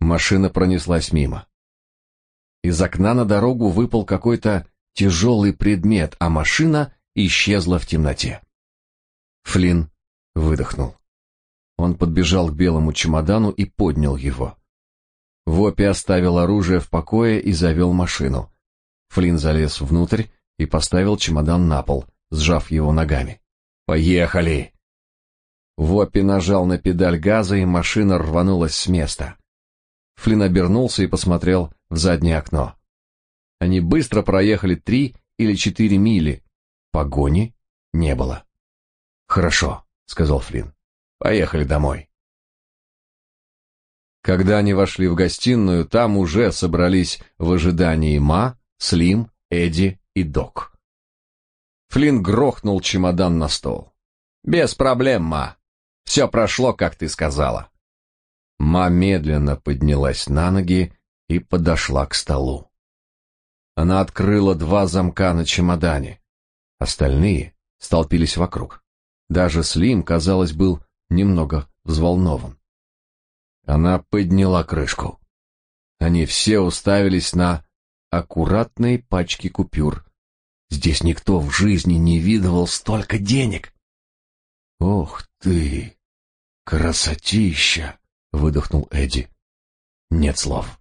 Машина пронеслась мимо. Из окна на дорогу выпал какой-то тяжелый предмет, а машина исчезла в темноте. Флинн выдохнул. Он подбежал к белому чемодану и поднял его. Вопи оставил оружие в покое и завел машину. Флинн залез внутрь и поставил чемодан на пол — сжав его ногами. «Поехали!» Воппи нажал на педаль газа, и машина рванулась с места. Флинн обернулся и посмотрел в заднее окно. Они быстро проехали три или четыре мили. Погони не было. «Хорошо», — сказал Флинн. «Поехали домой». Когда они вошли в гостиную, там уже собрались в ожидании Ма, Слим, Эдди и Док. Флинн грохнул чемодан на стол. «Без проблем, ма. Все прошло, как ты сказала». Ма медленно поднялась на ноги и подошла к столу. Она открыла два замка на чемодане. Остальные столпились вокруг. Даже Слим, казалось, был немного взволнован. Она подняла крышку. Они все уставились на аккуратные пачки купюр Здесь никто в жизни не видывал столько денег. Ох ты, красотища, выдохнул Эдди. Нет слов.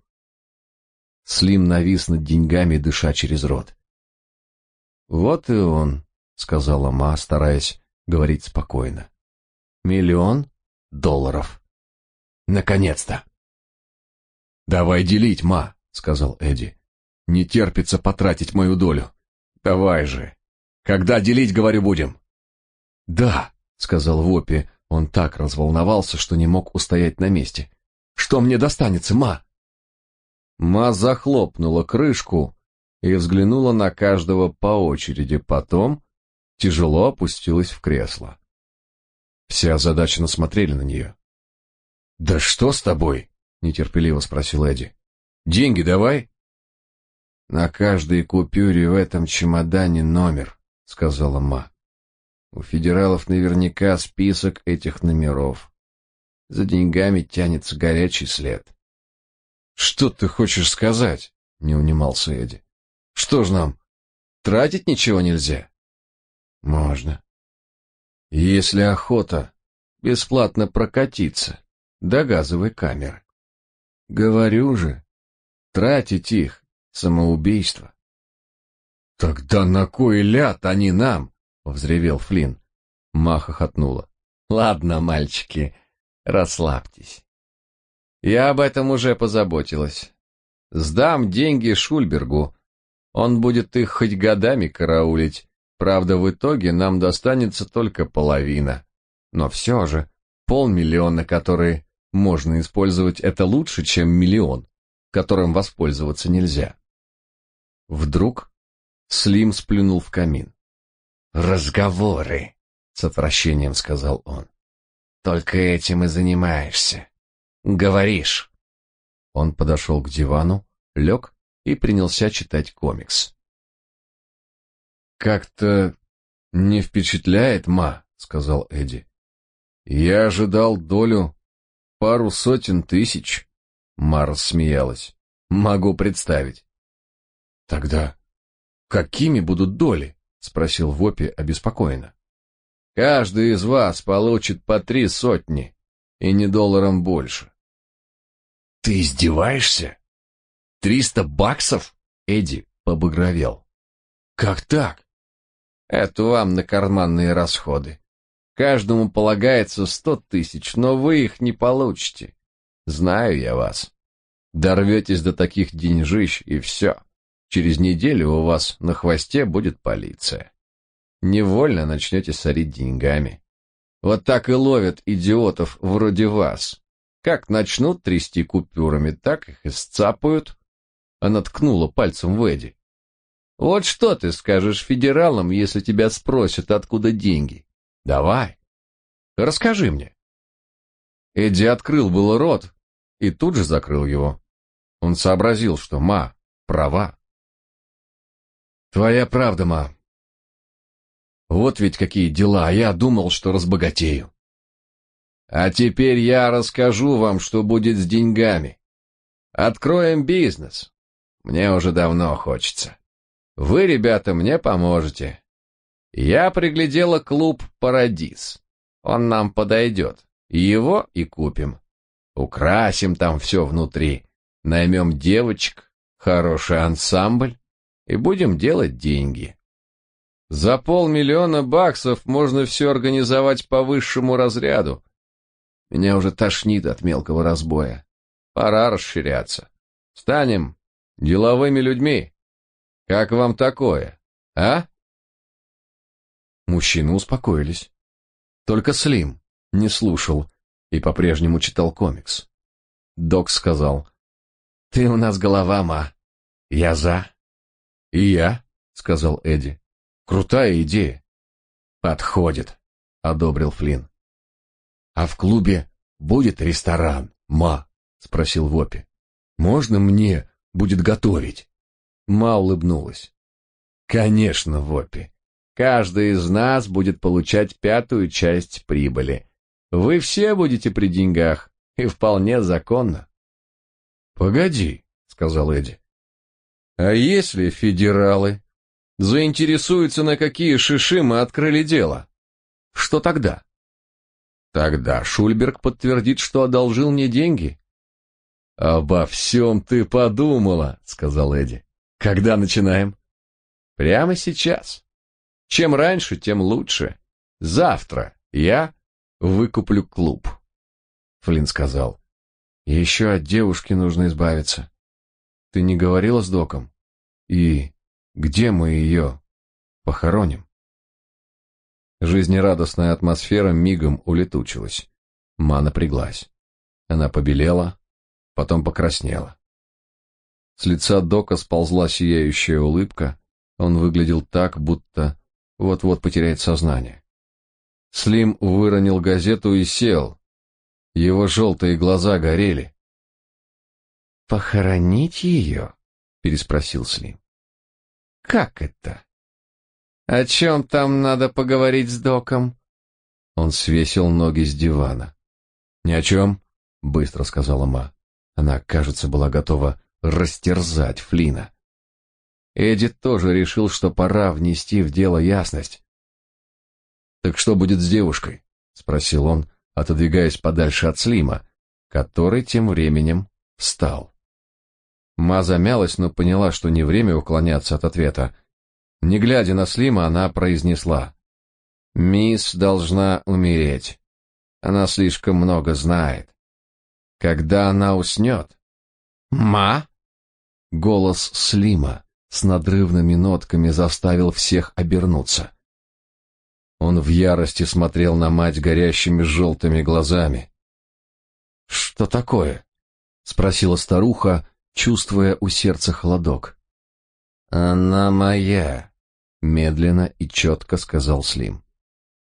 Слим навис над деньгами, дыша через рот. Вот и он, сказала Ма, стараясь говорить спокойно. Миллион долларов. Наконец-то. Давай делить, Ма, сказал Эдди. Не терпится потратить мою долю. Давай же. Когда делить, говорю, будем? Да, сказал Вопи. Он так разволновался, что не мог устоять на месте. Что мне достанется, ма? Ма захлопнула крышку и взглянула на каждого по очереди, потом тяжело опустилась в кресло. Все озадаченно смотрели на нее. «Да что с тобой?» — нетерпеливо спросил Эдди. «Деньги давай». На каждой купюре в этом чемодане номер, сказала Ма. У федералов наверняка список этих номеров. За деньгами тянется горячий след. Что ты хочешь сказать? не унимался Эдди. Что ж нам тратить ничего нельзя? Можно. Если охота бесплатно прокатиться до газовой камеры. Говорю же, тратить их Самоубийство. Тогда на кой ляд они нам? Взревел Флинн. Маха хохотнула. Ладно, мальчики, расслабьтесь. Я об этом уже позаботилась. Сдам деньги Шульбергу. Он будет их хоть годами караулить. Правда, в итоге нам достанется только половина. Но все же, полмиллиона, которые можно использовать, это лучше, чем миллион, которым воспользоваться нельзя. Вдруг Слим сплюнул в камин. «Разговоры», — с отвращением сказал он. «Только этим и занимаешься. Говоришь». Он подошел к дивану, лег и принялся читать комикс. «Как-то не впечатляет, ма», — сказал Эдди. «Я ожидал долю пару сотен тысяч». Ма смеялась. «Могу представить. Тогда какими будут доли? Спросил Вопи обеспокоенно. Каждый из вас получит по три сотни, и не долларом больше. Ты издеваешься? Триста баксов? Эдди побагровел. Как так? Это вам на карманные расходы. Каждому полагается сто тысяч, но вы их не получите. Знаю я вас. Дорветесь до таких деньжищ, и все. Через неделю у вас на хвосте будет полиция. Невольно начнете сорить деньгами. Вот так и ловят идиотов вроде вас. Как начнут трясти купюрами, так их и сцапают. Она ткнула пальцем в Эдди. Вот что ты скажешь федералам, если тебя спросят, откуда деньги? Давай. Расскажи мне. Эдди открыл было рот и тут же закрыл его. Он сообразил, что ма права. Твоя правда, ма. Вот ведь какие дела, а я думал, что разбогатею. А теперь я расскажу вам, что будет с деньгами. Откроем бизнес. Мне уже давно хочется. Вы, ребята, мне поможете. Я приглядела клуб «Парадис». Он нам подойдет. Его и купим. Украсим там все внутри. Наймем девочек, хороший ансамбль и будем делать деньги. За полмиллиона баксов можно все организовать по высшему разряду. Меня уже тошнит от мелкого разбоя. Пора расширяться. Станем деловыми людьми. Как вам такое, а? Мужчины успокоились. Только Слим не слушал и по-прежнему читал комикс. Док сказал, «Ты у нас голова, ма. Я за». «И я», — сказал Эдди. «Крутая идея». «Подходит», — одобрил Флинн. «А в клубе будет ресторан, ма?» — спросил Вопи. «Можно мне будет готовить?» Ма улыбнулась. Конечно, Вопи. Каждый из нас будет получать пятую часть прибыли. Вы все будете при деньгах, и вполне законно. Погоди, сказал Эдди. А если федералы заинтересуются, на какие шиши мы открыли дело? Что тогда? Тогда Шульберг подтвердит, что одолжил мне деньги. Обо всем ты подумала, сказал Эдди. Когда начинаем? Прямо сейчас. Чем раньше, тем лучше. Завтра я выкуплю клуб. Флинн сказал. Еще от девушки нужно избавиться. Ты не говорила с доком? И где мы ее похороним? Жизнерадостная атмосфера мигом улетучилась. Ма напряглась. Она побелела, потом покраснела. С лица Дока сползла сияющая улыбка. Он выглядел так, будто вот-вот потеряет сознание. Слим выронил газету и сел. Его желтые глаза горели. «Похоронить ее?» — переспросил Слим. «Как это? О чем там надо поговорить с доком?» Он свесил ноги с дивана. «Ни о чем», — быстро сказала Ма. Она, кажется, была готова растерзать Флина. Эдди тоже решил, что пора внести в дело ясность. «Так что будет с девушкой?» — спросил он, отодвигаясь подальше от Слима, который тем временем встал. Ма замялась, но поняла, что не время уклоняться от ответа. Не глядя на Слима, она произнесла. «Мисс должна умереть. Она слишком много знает. Когда она уснет, «Ма?» Голос Слима с надрывными нотками заставил всех обернуться. Он в ярости смотрел на мать горящими желтыми глазами. «Что такое?» — спросила старуха, чувствуя у сердца холодок. «Она моя», — медленно и четко сказал Слим.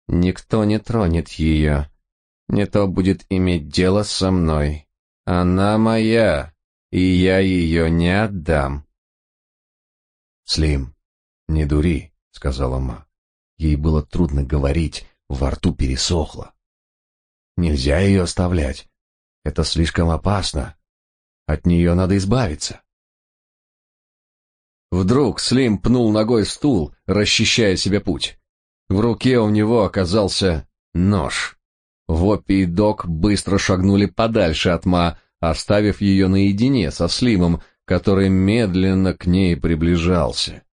«Никто не тронет ее. Не то будет иметь дело со мной. Она моя» и я ее не отдам. Слим, не дури, сказала ма. Ей было трудно говорить, во рту пересохло. Нельзя ее оставлять. Это слишком опасно. От нее надо избавиться. Вдруг Слим пнул ногой стул, расчищая себе путь. В руке у него оказался нож. Воппи и Док быстро шагнули подальше от Ма, оставив ее наедине со Слимом, который медленно к ней приближался.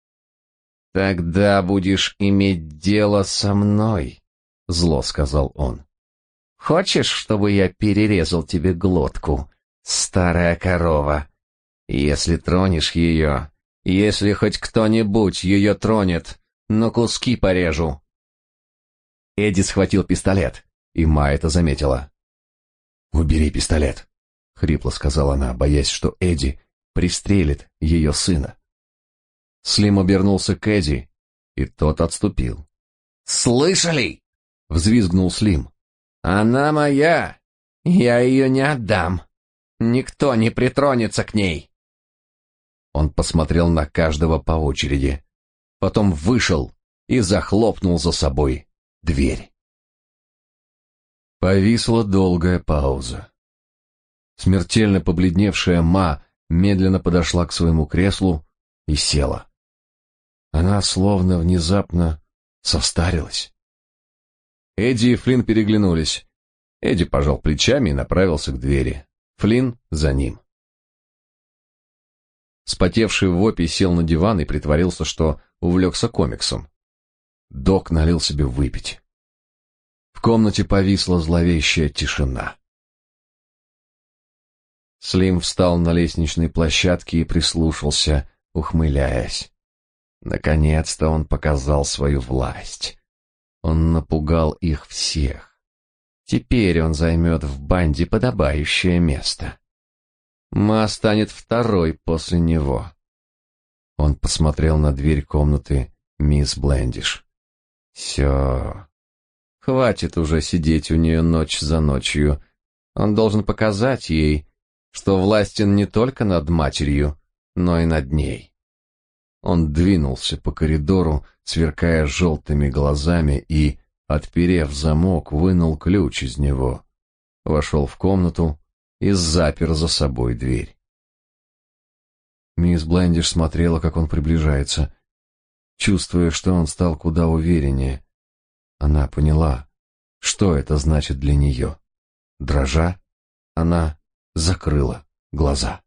«Тогда будешь иметь дело со мной», — зло сказал он. «Хочешь, чтобы я перерезал тебе глотку, старая корова? Если тронешь ее, если хоть кто-нибудь ее тронет, на куски порежу». Эдди схватил пистолет, и Ма это заметила. «Убери пистолет», — хрипло сказала она, боясь, что Эдди пристрелит ее сына. Слим обернулся к Эдди, и тот отступил. «Слышали?» — взвизгнул Слим. «Она моя! Я ее не отдам! Никто не притронется к ней!» Он посмотрел на каждого по очереди, потом вышел и захлопнул за собой дверь. Повисла долгая пауза. Смертельно побледневшая Ма медленно подошла к своему креслу и села. Она словно внезапно состарилась. Эдди и Флинн переглянулись. Эдди пожал плечами и направился к двери. Флинн за ним. Спотевший Вопи сел на диван и притворился, что увлекся комиксом. Док налил себе выпить. В комнате повисла зловещая тишина. Слим встал на лестничной площадке и прислушался, ухмыляясь. Наконец-то он показал свою власть. Он напугал их всех. Теперь он займет в банде подобающее место. Ма станет второй после него. Он посмотрел на дверь комнаты мисс Блендиш. Все. Хватит уже сидеть у нее ночь за ночью. Он должен показать ей, что властен не только над матерью, но и над ней. Он двинулся по коридору, сверкая желтыми глазами и, отперев замок, вынул ключ из него, вошел в комнату и запер за собой дверь. Мисс Блендиш смотрела, как он приближается. Чувствуя, что он стал куда увереннее, она поняла, что это значит для нее. Дрожа, она закрыла глаза.